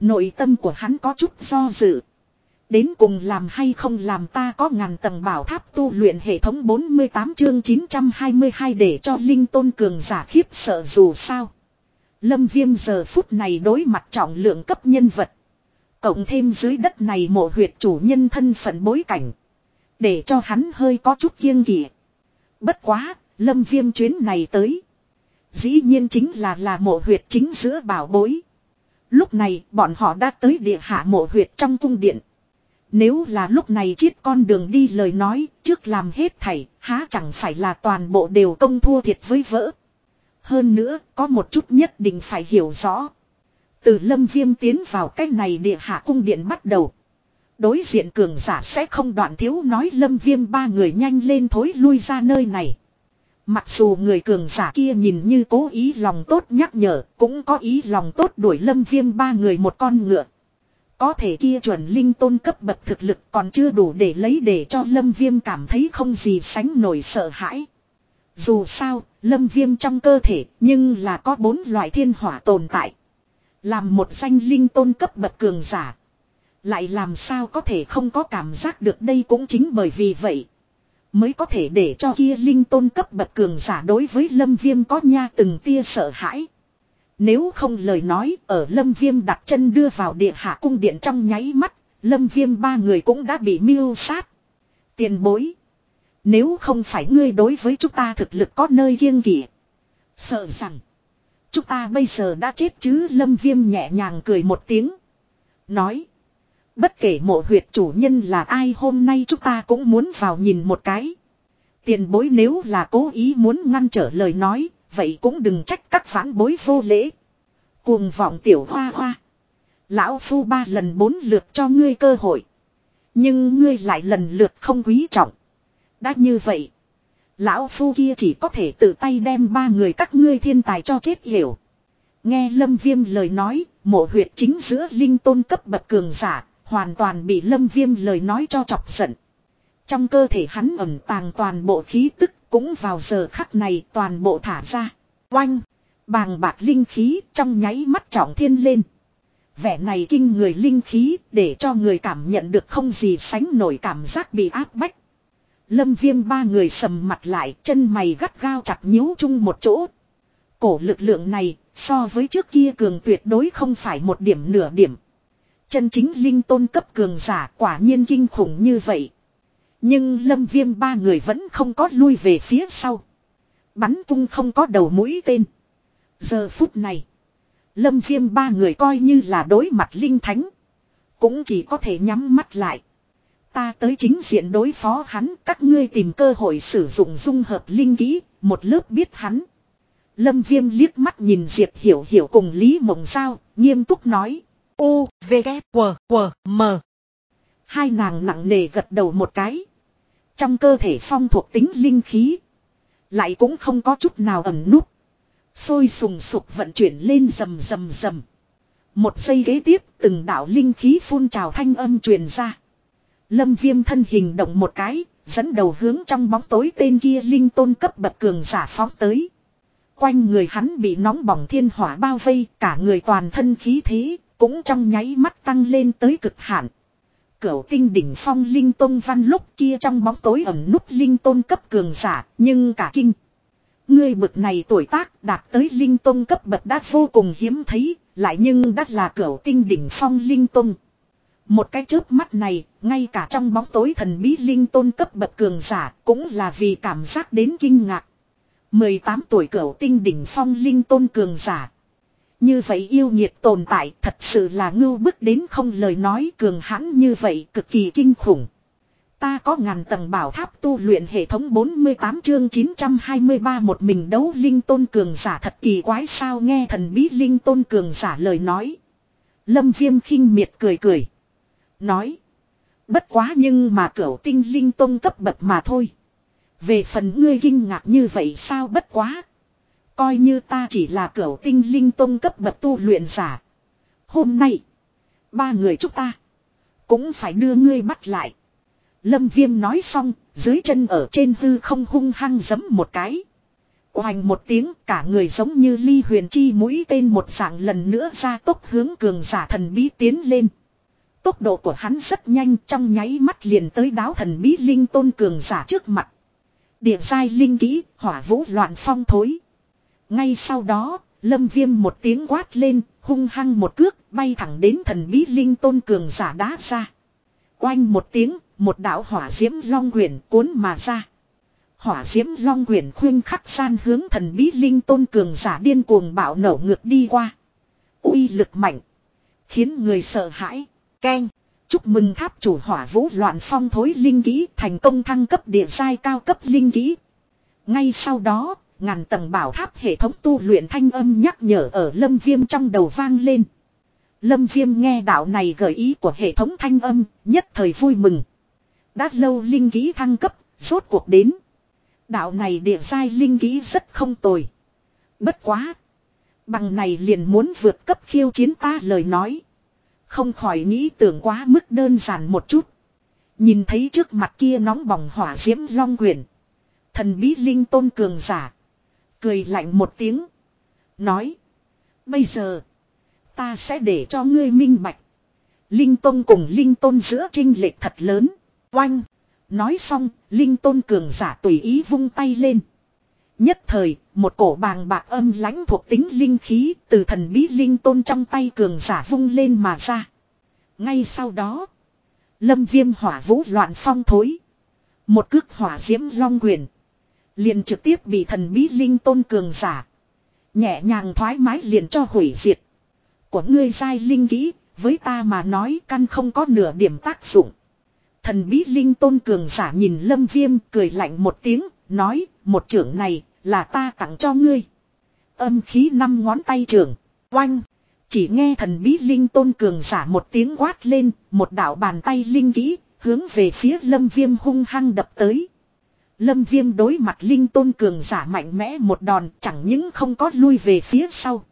Nội tâm của hắn có chút do dự. Đến cùng làm hay không làm ta có ngàn tầng bảo tháp tu luyện hệ thống 48 chương 922 để cho Linh Tôn Cường giả khiếp sợ dù sao. Lâm viêm giờ phút này đối mặt trọng lượng cấp nhân vật. Cộng thêm dưới đất này mộ huyệt chủ nhân thân phận bối cảnh. Để cho hắn hơi có chút kiêng kỵ. Bất quá, lâm viêm chuyến này tới. Dĩ nhiên chính là là mộ huyệt chính giữa bảo bối. Lúc này bọn họ đã tới địa hạ mộ huyệt trong cung điện. Nếu là lúc này chiết con đường đi lời nói trước làm hết thảy há chẳng phải là toàn bộ đều công thua thiệt với vỡ. Hơn nữa có một chút nhất định phải hiểu rõ. Từ lâm viêm tiến vào cách này địa hạ cung điện bắt đầu. Đối diện cường giả sẽ không đoạn thiếu nói lâm viêm ba người nhanh lên thối lui ra nơi này. Mặc dù người cường giả kia nhìn như cố ý lòng tốt nhắc nhở, cũng có ý lòng tốt đuổi lâm viêm ba người một con ngựa. Có thể kia chuẩn linh tôn cấp bậc thực lực còn chưa đủ để lấy để cho lâm viêm cảm thấy không gì sánh nổi sợ hãi. Dù sao, lâm viêm trong cơ thể nhưng là có bốn loại thiên hỏa tồn tại. Làm một danh linh tôn cấp bậc cường giả. Lại làm sao có thể không có cảm giác được đây cũng chính bởi vì vậy. Mới có thể để cho kia linh tôn cấp bậc cường giả đối với lâm viêm có nha từng tia sợ hãi. Nếu không lời nói ở lâm viêm đặt chân đưa vào địa hạ cung điện trong nháy mắt, lâm viêm ba người cũng đã bị mưu sát. Tiền bối. Nếu không phải ngươi đối với chúng ta thực lực có nơi kiêng kỵ Sợ rằng. Chúng ta bây giờ đã chết chứ lâm viêm nhẹ nhàng cười một tiếng. Nói. Bất kể mộ huyệt chủ nhân là ai hôm nay chúng ta cũng muốn vào nhìn một cái. Tiền bối nếu là cố ý muốn ngăn trở lời nói, vậy cũng đừng trách các phản bối vô lễ. Cuồng vọng tiểu hoa hoa. Lão phu ba lần bốn lượt cho ngươi cơ hội. Nhưng ngươi lại lần lượt không quý trọng. Đã như vậy. Lão phu kia chỉ có thể tự tay đem ba người các ngươi thiên tài cho chết hiểu. Nghe lâm viêm lời nói, mộ huyệt chính giữa linh tôn cấp bậc cường giả, hoàn toàn bị lâm viêm lời nói cho chọc giận. Trong cơ thể hắn ẩm tàng toàn bộ khí tức cũng vào giờ khắc này toàn bộ thả ra. Oanh! Bàng bạc linh khí trong nháy mắt trọng thiên lên. Vẻ này kinh người linh khí để cho người cảm nhận được không gì sánh nổi cảm giác bị áp bách. Lâm viêm ba người sầm mặt lại, chân mày gắt gao chặt nhíu chung một chỗ. Cổ lực lượng này, so với trước kia cường tuyệt đối không phải một điểm nửa điểm. Chân chính linh tôn cấp cường giả quả nhiên kinh khủng như vậy. Nhưng lâm viêm ba người vẫn không có lui về phía sau. Bắn cung không có đầu mũi tên. Giờ phút này. Lâm viêm ba người coi như là đối mặt linh thánh. Cũng chỉ có thể nhắm mắt lại. Ta tới chính diện đối phó hắn. Các ngươi tìm cơ hội sử dụng dung hợp linh kỹ. Một lớp biết hắn. Lâm viêm liếc mắt nhìn Diệp Hiểu Hiểu cùng Lý Mộng Giao. Nghiêm túc nói. U, V, K, W, W, M. Hai nàng nặng nề gật đầu một cái. Trong cơ thể phong thuộc tính linh khí. Lại cũng không có chút nào ẩm nút. Sôi sùng sục vận chuyển lên rầm rầm rầm. Một giây ghế tiếp từng đạo linh khí phun trào thanh âm truyền ra. Lâm viêm thân hình động một cái, dẫn đầu hướng trong bóng tối tên kia linh tôn cấp bậc cường giả phóng tới. Quanh người hắn bị nóng bỏng thiên hỏa bao vây, cả người toàn thân khí thế, cũng trong nháy mắt tăng lên tới cực hạn. Cửu tinh đỉnh phong linh tôn văn lúc kia trong bóng tối ẩn nút linh tôn cấp cường giả, nhưng cả kinh. Ngươi bực này tuổi tác đạt tới linh tôn cấp bậc đã vô cùng hiếm thấy, lại nhưng đắt là cửu tinh đỉnh phong linh tôn. Một cái chớp mắt này, ngay cả trong bóng tối thần bí linh tôn cấp bậc cường giả cũng là vì cảm giác đến kinh ngạc. 18 tuổi cửu tinh đỉnh phong linh tôn cường giả. Như vậy yêu nhiệt tồn tại thật sự là ngưu bức đến không lời nói cường hãn như vậy cực kỳ kinh khủng. Ta có ngàn tầng bảo tháp tu luyện hệ thống 48 chương 923 một mình đấu linh tôn cường giả thật kỳ quái sao nghe thần bí linh tôn cường giả lời nói. Lâm viêm khinh miệt cười cười. Nói. Bất quá nhưng mà cửu tinh linh tôn cấp bậc mà thôi. Về phần ngươi kinh ngạc như vậy sao bất quá. Coi như ta chỉ là cửu tinh linh tôn cấp bậc tu luyện giả. Hôm nay. Ba người chúng ta. Cũng phải đưa ngươi bắt lại. Lâm viêm nói xong. Dưới chân ở trên hư không hung hăng giấm một cái. Hoành một tiếng, cả người giống như ly huyền chi mũi tên một dạng lần nữa ra tốc hướng cường giả thần bí tiến lên. Tốc độ của hắn rất nhanh trong nháy mắt liền tới đáo thần bí linh tôn cường giả trước mặt. Địa giai linh kỹ, hỏa vũ loạn phong thối. Ngay sau đó, Lâm viêm một tiếng quát lên, hung hăng một cước, bay thẳng đến thần bí linh tôn cường giả đá ra. Oanh một tiếng, một đạo hỏa diễm long quyển cuốn mà ra. Hỏa diễm long quyển khuyên khắc san hướng thần bí linh tôn cường giả điên cuồng bạo nổ ngược đi qua. uy lực mạnh. Khiến người sợ hãi. Keng. Chúc mừng tháp chủ hỏa vũ loạn phong thối linh ký thành công thăng cấp địa giai cao cấp linh ký. Ngay sau đó, ngàn tầng bảo tháp hệ thống tu luyện thanh âm nhắc nhở ở lâm viêm trong đầu vang lên. Lâm viêm nghe đạo này gợi ý của hệ thống thanh âm, nhất thời vui mừng. Đã lâu linh ký thăng cấp, rốt cuộc đến. Đạo này địa giai linh ký rất không tồi. Bất quá. Bằng này liền muốn vượt cấp khiêu chiến ta lời nói. Không khỏi nghĩ tưởng quá mức đơn giản một chút. Nhìn thấy trước mặt kia nóng bỏng hỏa diễm long quyển. Thần bí linh tôn cường giả. Cười lạnh một tiếng. Nói. Bây giờ. Ta sẽ để cho ngươi minh bạch. Linh tôn cùng linh tôn giữa trinh lệch thật lớn. Oanh. Nói xong, linh tôn cường giả tùy ý vung tay lên. Nhất thời, một cổ bàng bạc âm lãnh thuộc tính linh khí từ thần bí linh tôn trong tay cường giả vung lên mà ra. Ngay sau đó, lâm viêm hỏa vũ loạn phong thối. Một cước hỏa diễm long quyền. Liền trực tiếp bị thần bí linh tôn cường giả. Nhẹ nhàng thoải mái liền cho hủy diệt. Của ngươi dai linh kỹ, với ta mà nói căn không có nửa điểm tác dụng. Thần bí linh tôn cường giả nhìn lâm viêm cười lạnh một tiếng, nói, một trưởng này, là ta tặng cho ngươi. Âm khí năm ngón tay trưởng, oanh. Chỉ nghe thần bí linh tôn cường giả một tiếng quát lên, một đạo bàn tay linh kỹ, hướng về phía lâm viêm hung hăng đập tới. Lâm viêm đối mặt linh tôn cường giả mạnh mẽ một đòn chẳng những không có lui về phía sau.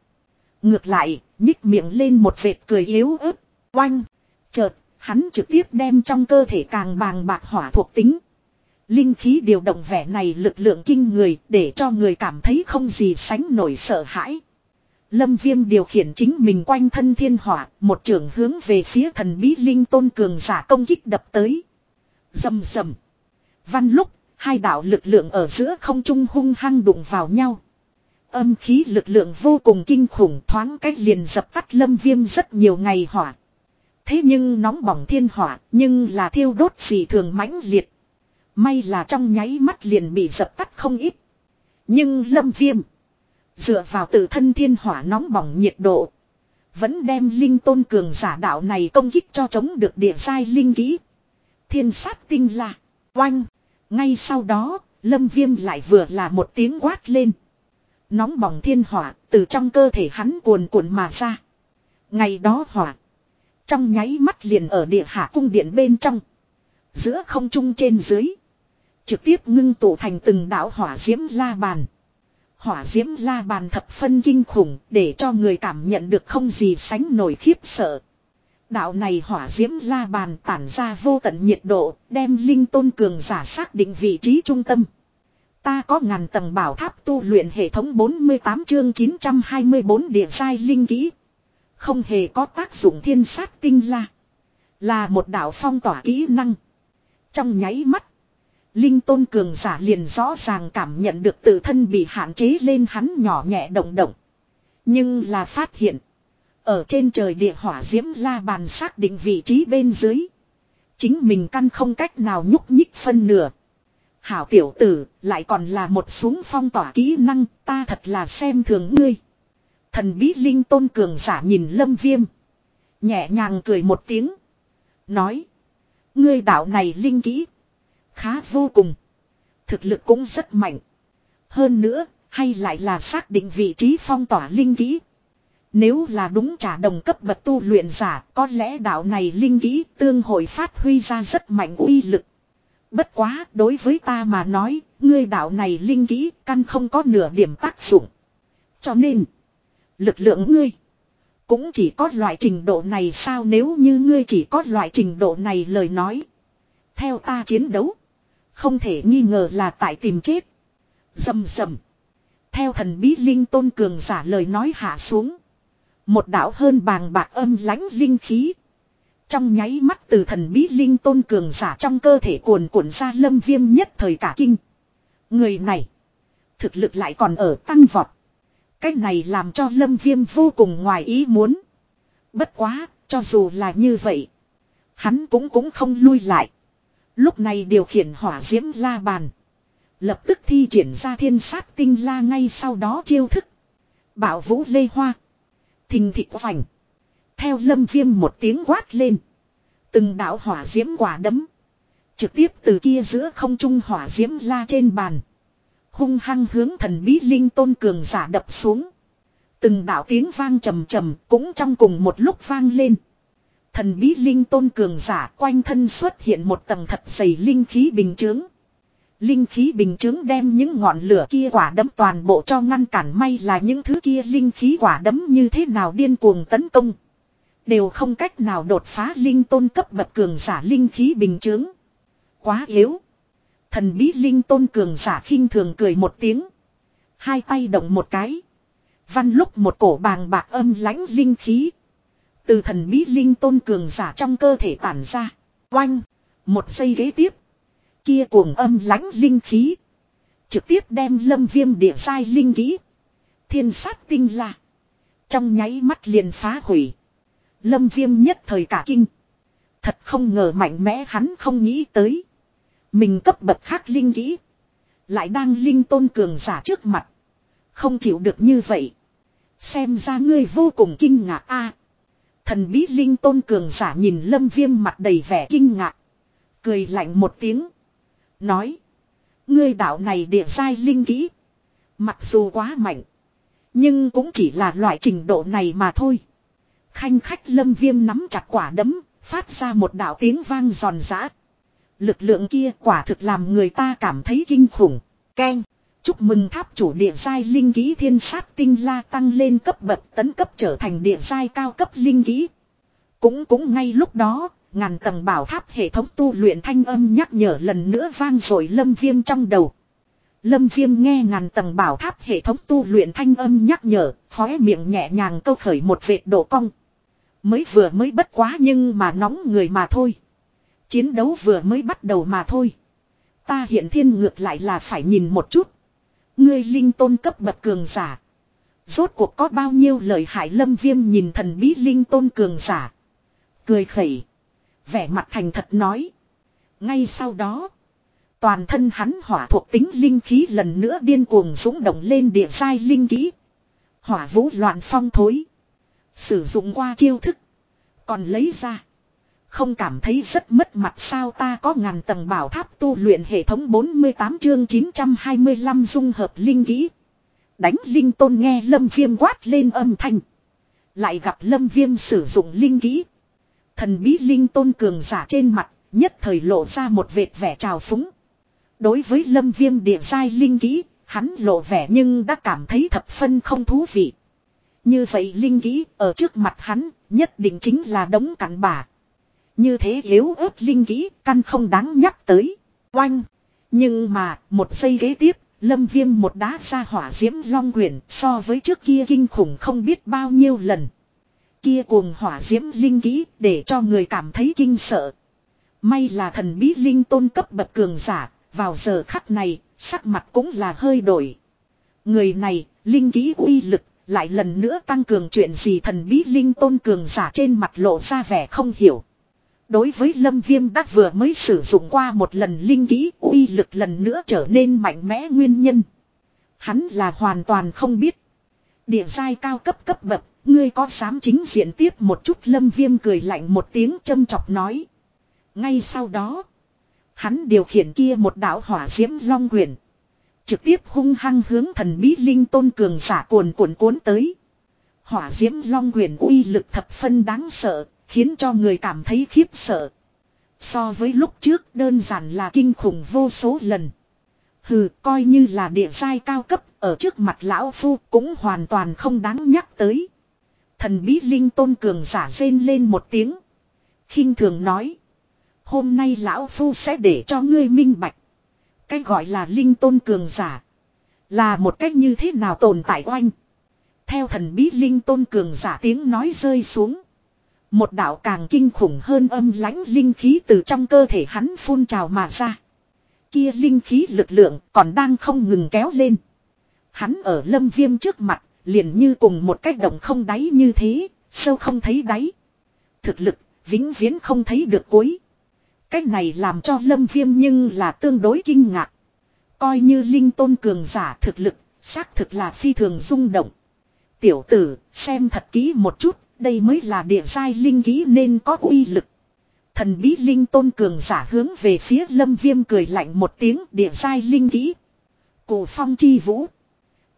Ngược lại, nhích miệng lên một vệt cười yếu ớt, oanh. Chợt, hắn trực tiếp đem trong cơ thể càng bàng bạc hỏa thuộc tính. Linh khí điều động vẻ này lực lượng kinh người để cho người cảm thấy không gì sánh nổi sợ hãi. Lâm viêm điều khiển chính mình quanh thân thiên hỏa, một trường hướng về phía thần bí linh tôn cường giả công kích đập tới. Dầm dầm. Văn lúc, hai đạo lực lượng ở giữa không trung hung hăng đụng vào nhau. Âm khí lực lượng vô cùng kinh khủng thoáng cách liền dập tắt lâm viêm rất nhiều ngày hỏa. Thế nhưng nóng bỏng thiên hỏa, nhưng là thiêu đốt gì thường mãnh liệt. May là trong nháy mắt liền bị dập tắt không ít. Nhưng lâm viêm. Dựa vào tự thân thiên hỏa nóng bỏng nhiệt độ. Vẫn đem linh tôn cường giả đạo này công kích cho chống được địa sai linh kỹ. Thiên sát tinh là. Oanh. Ngay sau đó, lâm viêm lại vừa là một tiếng quát lên. Nóng bỏng thiên hỏa từ trong cơ thể hắn cuồn cuộn mà ra. Ngày đó hỏa. Trong nháy mắt liền ở địa hạ cung điện bên trong. Giữa không trung trên dưới. Trực tiếp ngưng tụ thành từng đạo hỏa diễm la bàn. Hỏa diễm la bàn thập phân kinh khủng để cho người cảm nhận được không gì sánh nổi khiếp sợ. Đạo này hỏa diễm la bàn tản ra vô tận nhiệt độ, đem linh tôn cường giả xác định vị trí trung tâm. Ta có ngàn tầng bảo tháp tu luyện hệ thống 48 chương 924 địa sai linh kỹ. Không hề có tác dụng thiên sát tinh la. Là một đạo phong tỏa kỹ năng. Trong nháy mắt. Linh tôn cường giả liền rõ ràng cảm nhận được tự thân bị hạn chế lên hắn nhỏ nhẹ động động. Nhưng là phát hiện. Ở trên trời địa hỏa diễm la bàn xác định vị trí bên dưới. Chính mình căn không cách nào nhúc nhích phân nửa. Hảo tiểu tử, lại còn là một súng phong tỏa kỹ năng, ta thật là xem thường ngươi. Thần bí linh tôn cường giả nhìn lâm viêm. Nhẹ nhàng cười một tiếng. Nói. Ngươi đạo này linh kỹ. Khá vô cùng. Thực lực cũng rất mạnh. Hơn nữa, hay lại là xác định vị trí phong tỏa linh kỹ. Nếu là đúng trả đồng cấp bậc tu luyện giả, có lẽ đạo này linh kỹ tương hội phát huy ra rất mạnh uy lực. Bất quá, đối với ta mà nói, ngươi đạo này linh kỹ căn không có nửa điểm tác dụng. Cho nên, Lực lượng ngươi. Cũng chỉ có loại trình độ này sao nếu như ngươi chỉ có loại trình độ này lời nói. Theo ta chiến đấu. Không thể nghi ngờ là tại tìm chết. Dầm dầm. Theo thần bí linh tôn cường giả lời nói hạ xuống. Một đạo hơn bàng bạc âm lãnh linh khí. Trong nháy mắt từ thần bí linh tôn cường giả trong cơ thể cuồn cuộn ra lâm viêm nhất thời cả kinh. Người này. Thực lực lại còn ở tăng vọt. Cái này làm cho lâm viêm vô cùng ngoài ý muốn. Bất quá, cho dù là như vậy. Hắn cũng cũng không lui lại. Lúc này điều khiển hỏa diễm la bàn. Lập tức thi triển ra thiên sát tinh la ngay sau đó chiêu thức. Bảo vũ lê hoa. Thình thịt vành. Theo lâm viêm một tiếng quát lên. Từng đạo hỏa diễm quả đấm. Trực tiếp từ kia giữa không trung hỏa diễm la trên bàn. Hung hăng hướng thần bí linh tôn cường giả đập xuống. Từng đạo tiếng vang trầm trầm cũng trong cùng một lúc vang lên. Thần bí linh tôn cường giả quanh thân xuất hiện một tầng thật dày linh khí bình chướng. Linh khí bình chứng đem những ngọn lửa kia quả đấm toàn bộ cho ngăn cản may là những thứ kia linh khí quả đấm như thế nào điên cuồng tấn công. Đều không cách nào đột phá linh tôn cấp bậc cường giả linh khí bình chứng. Quá yếu. Thần bí linh tôn cường giả khinh thường cười một tiếng. Hai tay động một cái. Văn lúc một cổ bàng bạc âm lãnh linh khí. Từ thần bí linh tôn cường giả trong cơ thể tản ra. Oanh. Một giây ghế tiếp. Kia cuồng âm lánh linh khí. Trực tiếp đem lâm viêm địa sai linh kỹ. Thiên sát tinh là Trong nháy mắt liền phá hủy. Lâm viêm nhất thời cả kinh. Thật không ngờ mạnh mẽ hắn không nghĩ tới. Mình cấp bậc khác linh kỹ. Lại đang linh tôn cường giả trước mặt. Không chịu được như vậy. Xem ra ngươi vô cùng kinh ngạc a Thần bí linh tôn cường giả nhìn lâm viêm mặt đầy vẻ kinh ngạc. Cười lạnh một tiếng. Nói. Ngươi đạo này địa sai linh kỹ. Mặc dù quá mạnh. Nhưng cũng chỉ là loại trình độ này mà thôi. Khanh khách lâm viêm nắm chặt quả đấm. Phát ra một đạo tiếng vang giòn giã. Lực lượng kia quả thực làm người ta cảm thấy kinh khủng. Ken. Chúc mừng tháp chủ địa giai linh ký thiên sát tinh la tăng lên cấp bậc tấn cấp trở thành địa giai cao cấp linh ký. Cũng cũng ngay lúc đó, ngàn tầng bảo tháp hệ thống tu luyện thanh âm nhắc nhở lần nữa vang rồi lâm viêm trong đầu. Lâm viêm nghe ngàn tầng bảo tháp hệ thống tu luyện thanh âm nhắc nhở, khóe miệng nhẹ nhàng câu khởi một vệt độ cong. Mới vừa mới bất quá nhưng mà nóng người mà thôi. Chiến đấu vừa mới bắt đầu mà thôi. Ta hiện thiên ngược lại là phải nhìn một chút. Ngươi linh tôn cấp bậc cường giả. Rốt cuộc có bao nhiêu lời hại lâm viêm nhìn thần bí linh tôn cường giả. Cười khẩy. Vẻ mặt thành thật nói. Ngay sau đó. Toàn thân hắn hỏa thuộc tính linh khí lần nữa điên cuồng dũng động lên địa sai linh khí. Hỏa vũ loạn phong thối. Sử dụng qua chiêu thức. Còn lấy ra. Không cảm thấy rất mất mặt sao ta có ngàn tầng bảo tháp tu luyện hệ thống 48 chương 925 dung hợp linh kỹ. Đánh linh tôn nghe lâm viêm quát lên âm thanh. Lại gặp lâm viêm sử dụng linh kỹ. Thần bí linh tôn cường giả trên mặt, nhất thời lộ ra một vệt vẻ trào phúng. Đối với lâm viêm địa giai linh kỹ, hắn lộ vẻ nhưng đã cảm thấy thập phân không thú vị. Như vậy linh kỹ ở trước mặt hắn, nhất định chính là đống cặn bả như thế yếu ớt linh kỹ, căn không đáng nhắc tới. Oanh! Nhưng mà, một giây ghế tiếp, lâm viêm một đá ra hỏa diễm long quyển so với trước kia kinh khủng không biết bao nhiêu lần kia cuồng hỏa diễm linh kỹ để cho người cảm thấy kinh sợ. May là thần bí linh tôn cấp bậc cường giả, vào giờ khắc này, sắc mặt cũng là hơi đổi. Người này, linh kỹ uy lực, lại lần nữa tăng cường chuyện gì thần bí linh tôn cường giả trên mặt lộ ra vẻ không hiểu. Đối với lâm viêm đã vừa mới sử dụng qua một lần linh kỹ uy lực lần nữa trở nên mạnh mẽ nguyên nhân. Hắn là hoàn toàn không biết. Địa giai cao cấp cấp bậc Ngươi có dám chính diện tiếp một chút lâm viêm cười lạnh một tiếng châm chọc nói. Ngay sau đó. Hắn điều khiển kia một đảo hỏa diễm long quyển. Trực tiếp hung hăng hướng thần bí linh tôn cường giả cuồn cuộn cuốn tới. Hỏa diễm long quyển uy lực thập phân đáng sợ, khiến cho người cảm thấy khiếp sợ. So với lúc trước đơn giản là kinh khủng vô số lần. Hừ, coi như là địa giai cao cấp, ở trước mặt lão phu cũng hoàn toàn không đáng nhắc tới. Thần bí linh tôn cường giả rên lên một tiếng. khinh thường nói. Hôm nay lão phu sẽ để cho ngươi minh bạch. Cái gọi là linh tôn cường giả. Là một cách như thế nào tồn tại oanh. Theo thần bí linh tôn cường giả tiếng nói rơi xuống. Một đạo càng kinh khủng hơn âm lãnh linh khí từ trong cơ thể hắn phun trào mà ra. Kia linh khí lực lượng còn đang không ngừng kéo lên. Hắn ở lâm viêm trước mặt liền như cùng một cách động không đáy như thế, sâu không thấy đáy. Thực lực, vĩnh viễn không thấy được cuối. Cách này làm cho lâm viêm nhưng là tương đối kinh ngạc. Coi như linh tôn cường giả thực lực, xác thực là phi thường rung động. Tiểu tử, xem thật kỹ một chút, đây mới là địa giai linh khí nên có uy lực. Thần bí linh tôn cường giả hướng về phía lâm viêm cười lạnh một tiếng địa giai linh khí Cổ phong chi vũ.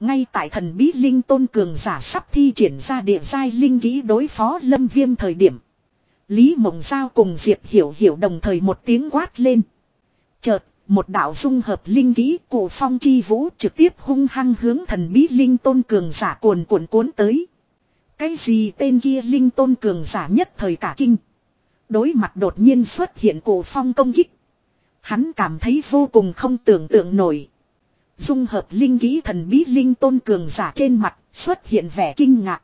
Ngay tại thần bí linh tôn cường giả sắp thi triển ra địa giai linh khí đối phó lâm viêm thời điểm. Lý Mộng Giao cùng Diệp Hiểu Hiểu đồng thời một tiếng quát lên. Chợt, một đạo dung hợp linh kỹ cổ phong chi vũ trực tiếp hung hăng hướng thần bí linh tôn cường giả cuồn cuộn cuốn tới. Cái gì tên kia linh tôn cường giả nhất thời cả kinh. Đối mặt đột nhiên xuất hiện cổ phong công kích. Hắn cảm thấy vô cùng không tưởng tượng nổi. Dung hợp linh kỹ thần bí linh tôn cường giả trên mặt xuất hiện vẻ kinh ngạc.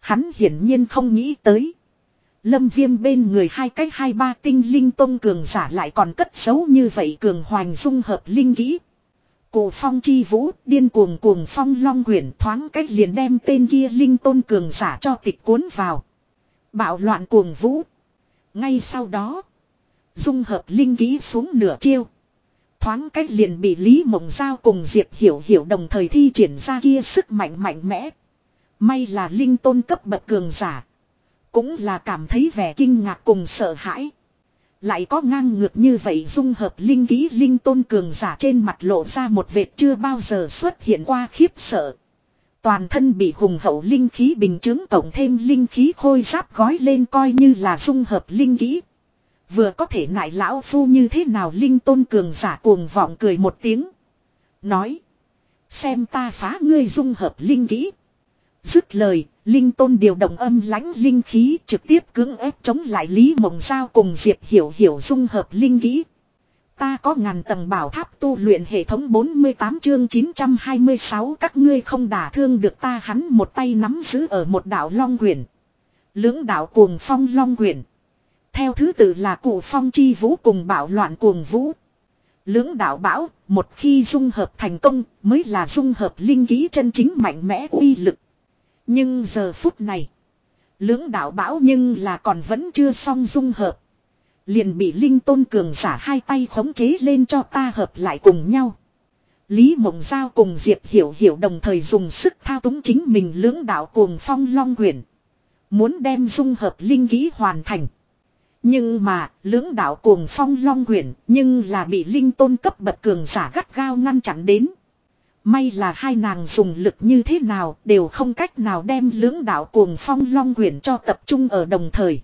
Hắn hiển nhiên không nghĩ tới. Lâm viêm bên người hai cái hai ba tinh linh tôn cường giả lại còn cất xấu như vậy cường hoành dung hợp linh kỹ. Cổ phong chi vũ, điên cuồng cuồng phong long quyển thoáng cách liền đem tên kia linh tôn cường giả cho tịch cuốn vào. Bạo loạn cuồng vũ. Ngay sau đó. Dung hợp linh ký xuống nửa chiêu. Thoáng cách liền bị Lý Mộng Giao cùng Diệp Hiểu Hiểu đồng thời thi triển ra kia sức mạnh mạnh mẽ. May là linh tôn cấp bậc cường giả. Cũng là cảm thấy vẻ kinh ngạc cùng sợ hãi. Lại có ngang ngược như vậy dung hợp linh ký linh tôn cường giả trên mặt lộ ra một vệt chưa bao giờ xuất hiện qua khiếp sợ. Toàn thân bị hùng hậu linh khí bình chứng tổng thêm linh khí khôi giáp gói lên coi như là dung hợp linh ký. Vừa có thể nại lão phu như thế nào linh tôn cường giả cuồng vọng cười một tiếng. Nói. Xem ta phá ngươi dung hợp linh kỹ. Dứt lời, Linh Tôn điều động âm lãnh linh khí trực tiếp cưỡng ép chống lại Lý Mộng Giao cùng Diệp Hiểu Hiểu dung hợp linh kỹ. Ta có ngàn tầng bảo tháp tu luyện hệ thống 48 chương 926 các ngươi không đả thương được ta hắn một tay nắm giữ ở một đảo long quyển. Lưỡng đảo cuồng phong long quyển. Theo thứ tự là cụ phong chi vũ cùng bảo loạn cuồng vũ. Lưỡng đạo bão, một khi dung hợp thành công, mới là dung hợp linh ký chân chính mạnh mẽ uy lực. Nhưng giờ phút này. Lưỡng đạo bão nhưng là còn vẫn chưa xong dung hợp. Liền bị Linh Tôn Cường giả hai tay khống chế lên cho ta hợp lại cùng nhau. Lý Mộng Giao cùng Diệp Hiểu Hiểu đồng thời dùng sức thao túng chính mình lưỡng đạo cuồng phong long quyển. Muốn đem dung hợp linh ký hoàn thành. Nhưng mà, lưỡng đạo cuồng phong long quyển nhưng là bị linh tôn cấp bậc cường giả gắt gao ngăn chặn đến. May là hai nàng dùng lực như thế nào đều không cách nào đem lưỡng đạo cuồng phong long quyển cho tập trung ở đồng thời.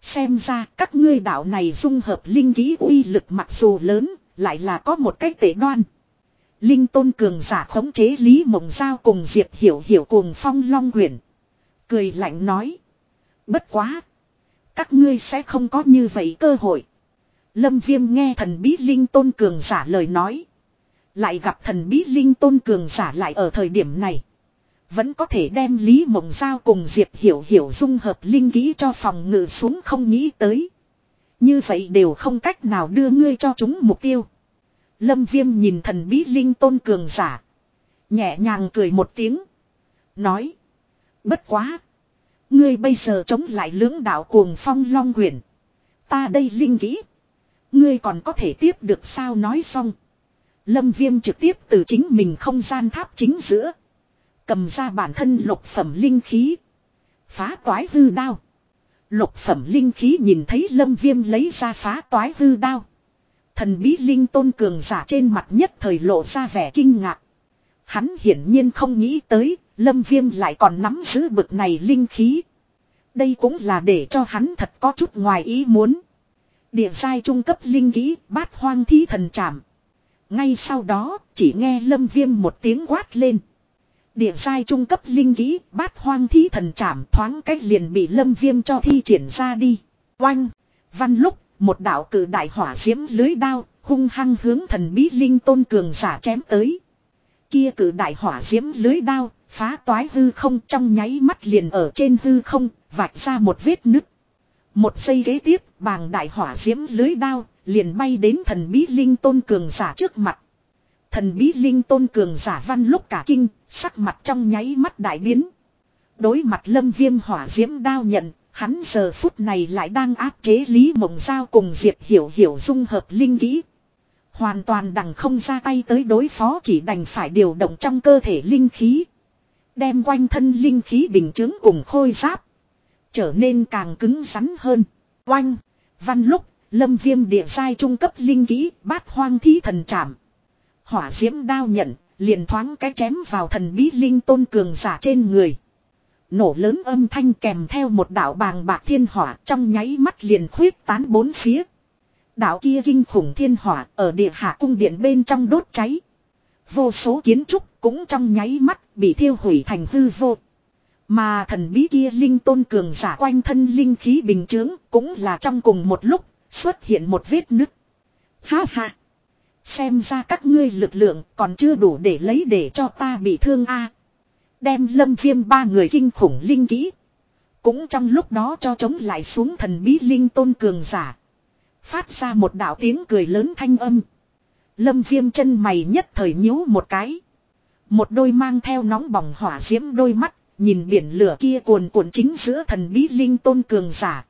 Xem ra các ngươi đạo này dung hợp linh ký uy lực mặc dù lớn, lại là có một cách tệ đoan. Linh tôn cường giả khống chế Lý Mộng Giao cùng Diệp Hiểu Hiểu cuồng phong long quyển. Cười lạnh nói. Bất quá. Các ngươi sẽ không có như vậy cơ hội. Lâm Viêm nghe thần bí Linh tôn cường giả lời nói. Lại gặp thần bí linh tôn cường giả lại ở thời điểm này. Vẫn có thể đem Lý Mộng Giao cùng Diệp Hiểu Hiểu dung hợp linh kỹ cho phòng ngự xuống không nghĩ tới. Như vậy đều không cách nào đưa ngươi cho chúng mục tiêu. Lâm Viêm nhìn thần bí linh tôn cường giả. Nhẹ nhàng cười một tiếng. Nói. Bất quá. Ngươi bây giờ chống lại lưỡng đạo cuồng phong long quyển. Ta đây linh kỹ. Ngươi còn có thể tiếp được sao nói xong. Lâm Viêm trực tiếp từ chính mình không gian tháp chính giữa. Cầm ra bản thân lục phẩm linh khí. Phá toái hư đao. Lục phẩm linh khí nhìn thấy Lâm Viêm lấy ra phá toái hư đao. Thần bí linh tôn cường giả trên mặt nhất thời lộ ra vẻ kinh ngạc. Hắn hiển nhiên không nghĩ tới, Lâm Viêm lại còn nắm giữ bực này linh khí. Đây cũng là để cho hắn thật có chút ngoài ý muốn. Địa sai trung cấp linh khí bát hoang thí thần trảm. Ngay sau đó, chỉ nghe lâm viêm một tiếng quát lên. Địa giai trung cấp linh kỹ, bát hoang thí thần chảm thoáng cách liền bị lâm viêm cho thi triển ra đi. Oanh! Văn lúc, một đạo cử đại hỏa diễm lưới đao, hung hăng hướng thần bí linh tôn cường giả chém tới. Kia cử đại hỏa diễm lưới đao, phá toái hư không trong nháy mắt liền ở trên hư không, vạch ra một vết nứt. Một giây ghế tiếp, bàng đại hỏa diễm lưới đao, liền bay đến thần bí linh tôn cường giả trước mặt. Thần bí linh tôn cường giả văn lúc cả kinh, sắc mặt trong nháy mắt đại biến. Đối mặt lâm viêm hỏa diễm đao nhận, hắn giờ phút này lại đang áp chế Lý Mộng Giao cùng Diệp Hiểu Hiểu dung hợp linh kỹ. Hoàn toàn đằng không ra tay tới đối phó chỉ đành phải điều động trong cơ thể linh khí. Đem quanh thân linh khí bình chứng cùng khôi giáp. Trở nên càng cứng rắn hơn. Oanh, văn lúc, lâm viêm địa sai trung cấp linh kỹ bát hoang thí thần trảm. Hỏa diễm đao nhận, liền thoáng cái chém vào thần bí linh tôn cường giả trên người. Nổ lớn âm thanh kèm theo một đạo bàng bạc thiên hỏa trong nháy mắt liền khuyết tán bốn phía. Đạo kia kinh khủng thiên hỏa ở địa hạ cung điện bên trong đốt cháy. Vô số kiến trúc cũng trong nháy mắt bị thiêu hủy thành hư vô. Mà thần bí kia linh tôn cường giả quanh thân linh khí bình chướng cũng là trong cùng một lúc xuất hiện một vết nứt. Ha ha! Xem ra các ngươi lực lượng còn chưa đủ để lấy để cho ta bị thương a. Đem lâm viêm ba người kinh khủng linh kỹ. Cũng trong lúc đó cho chống lại xuống thần bí linh tôn cường giả. Phát ra một đạo tiếng cười lớn thanh âm. Lâm viêm chân mày nhất thời nhíu một cái. Một đôi mang theo nóng bỏng hỏa diễm đôi mắt, nhìn biển lửa kia cuồn cuộn chính giữa thần bí linh tôn cường giả.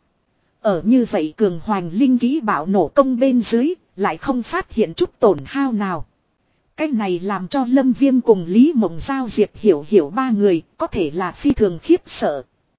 Ở như vậy cường hoành linh ký bảo nổ công bên dưới, lại không phát hiện chút tổn hao nào. Cái này làm cho Lâm Viêm cùng Lý Mộng Giao Diệp hiểu hiểu ba người có thể là phi thường khiếp sợ.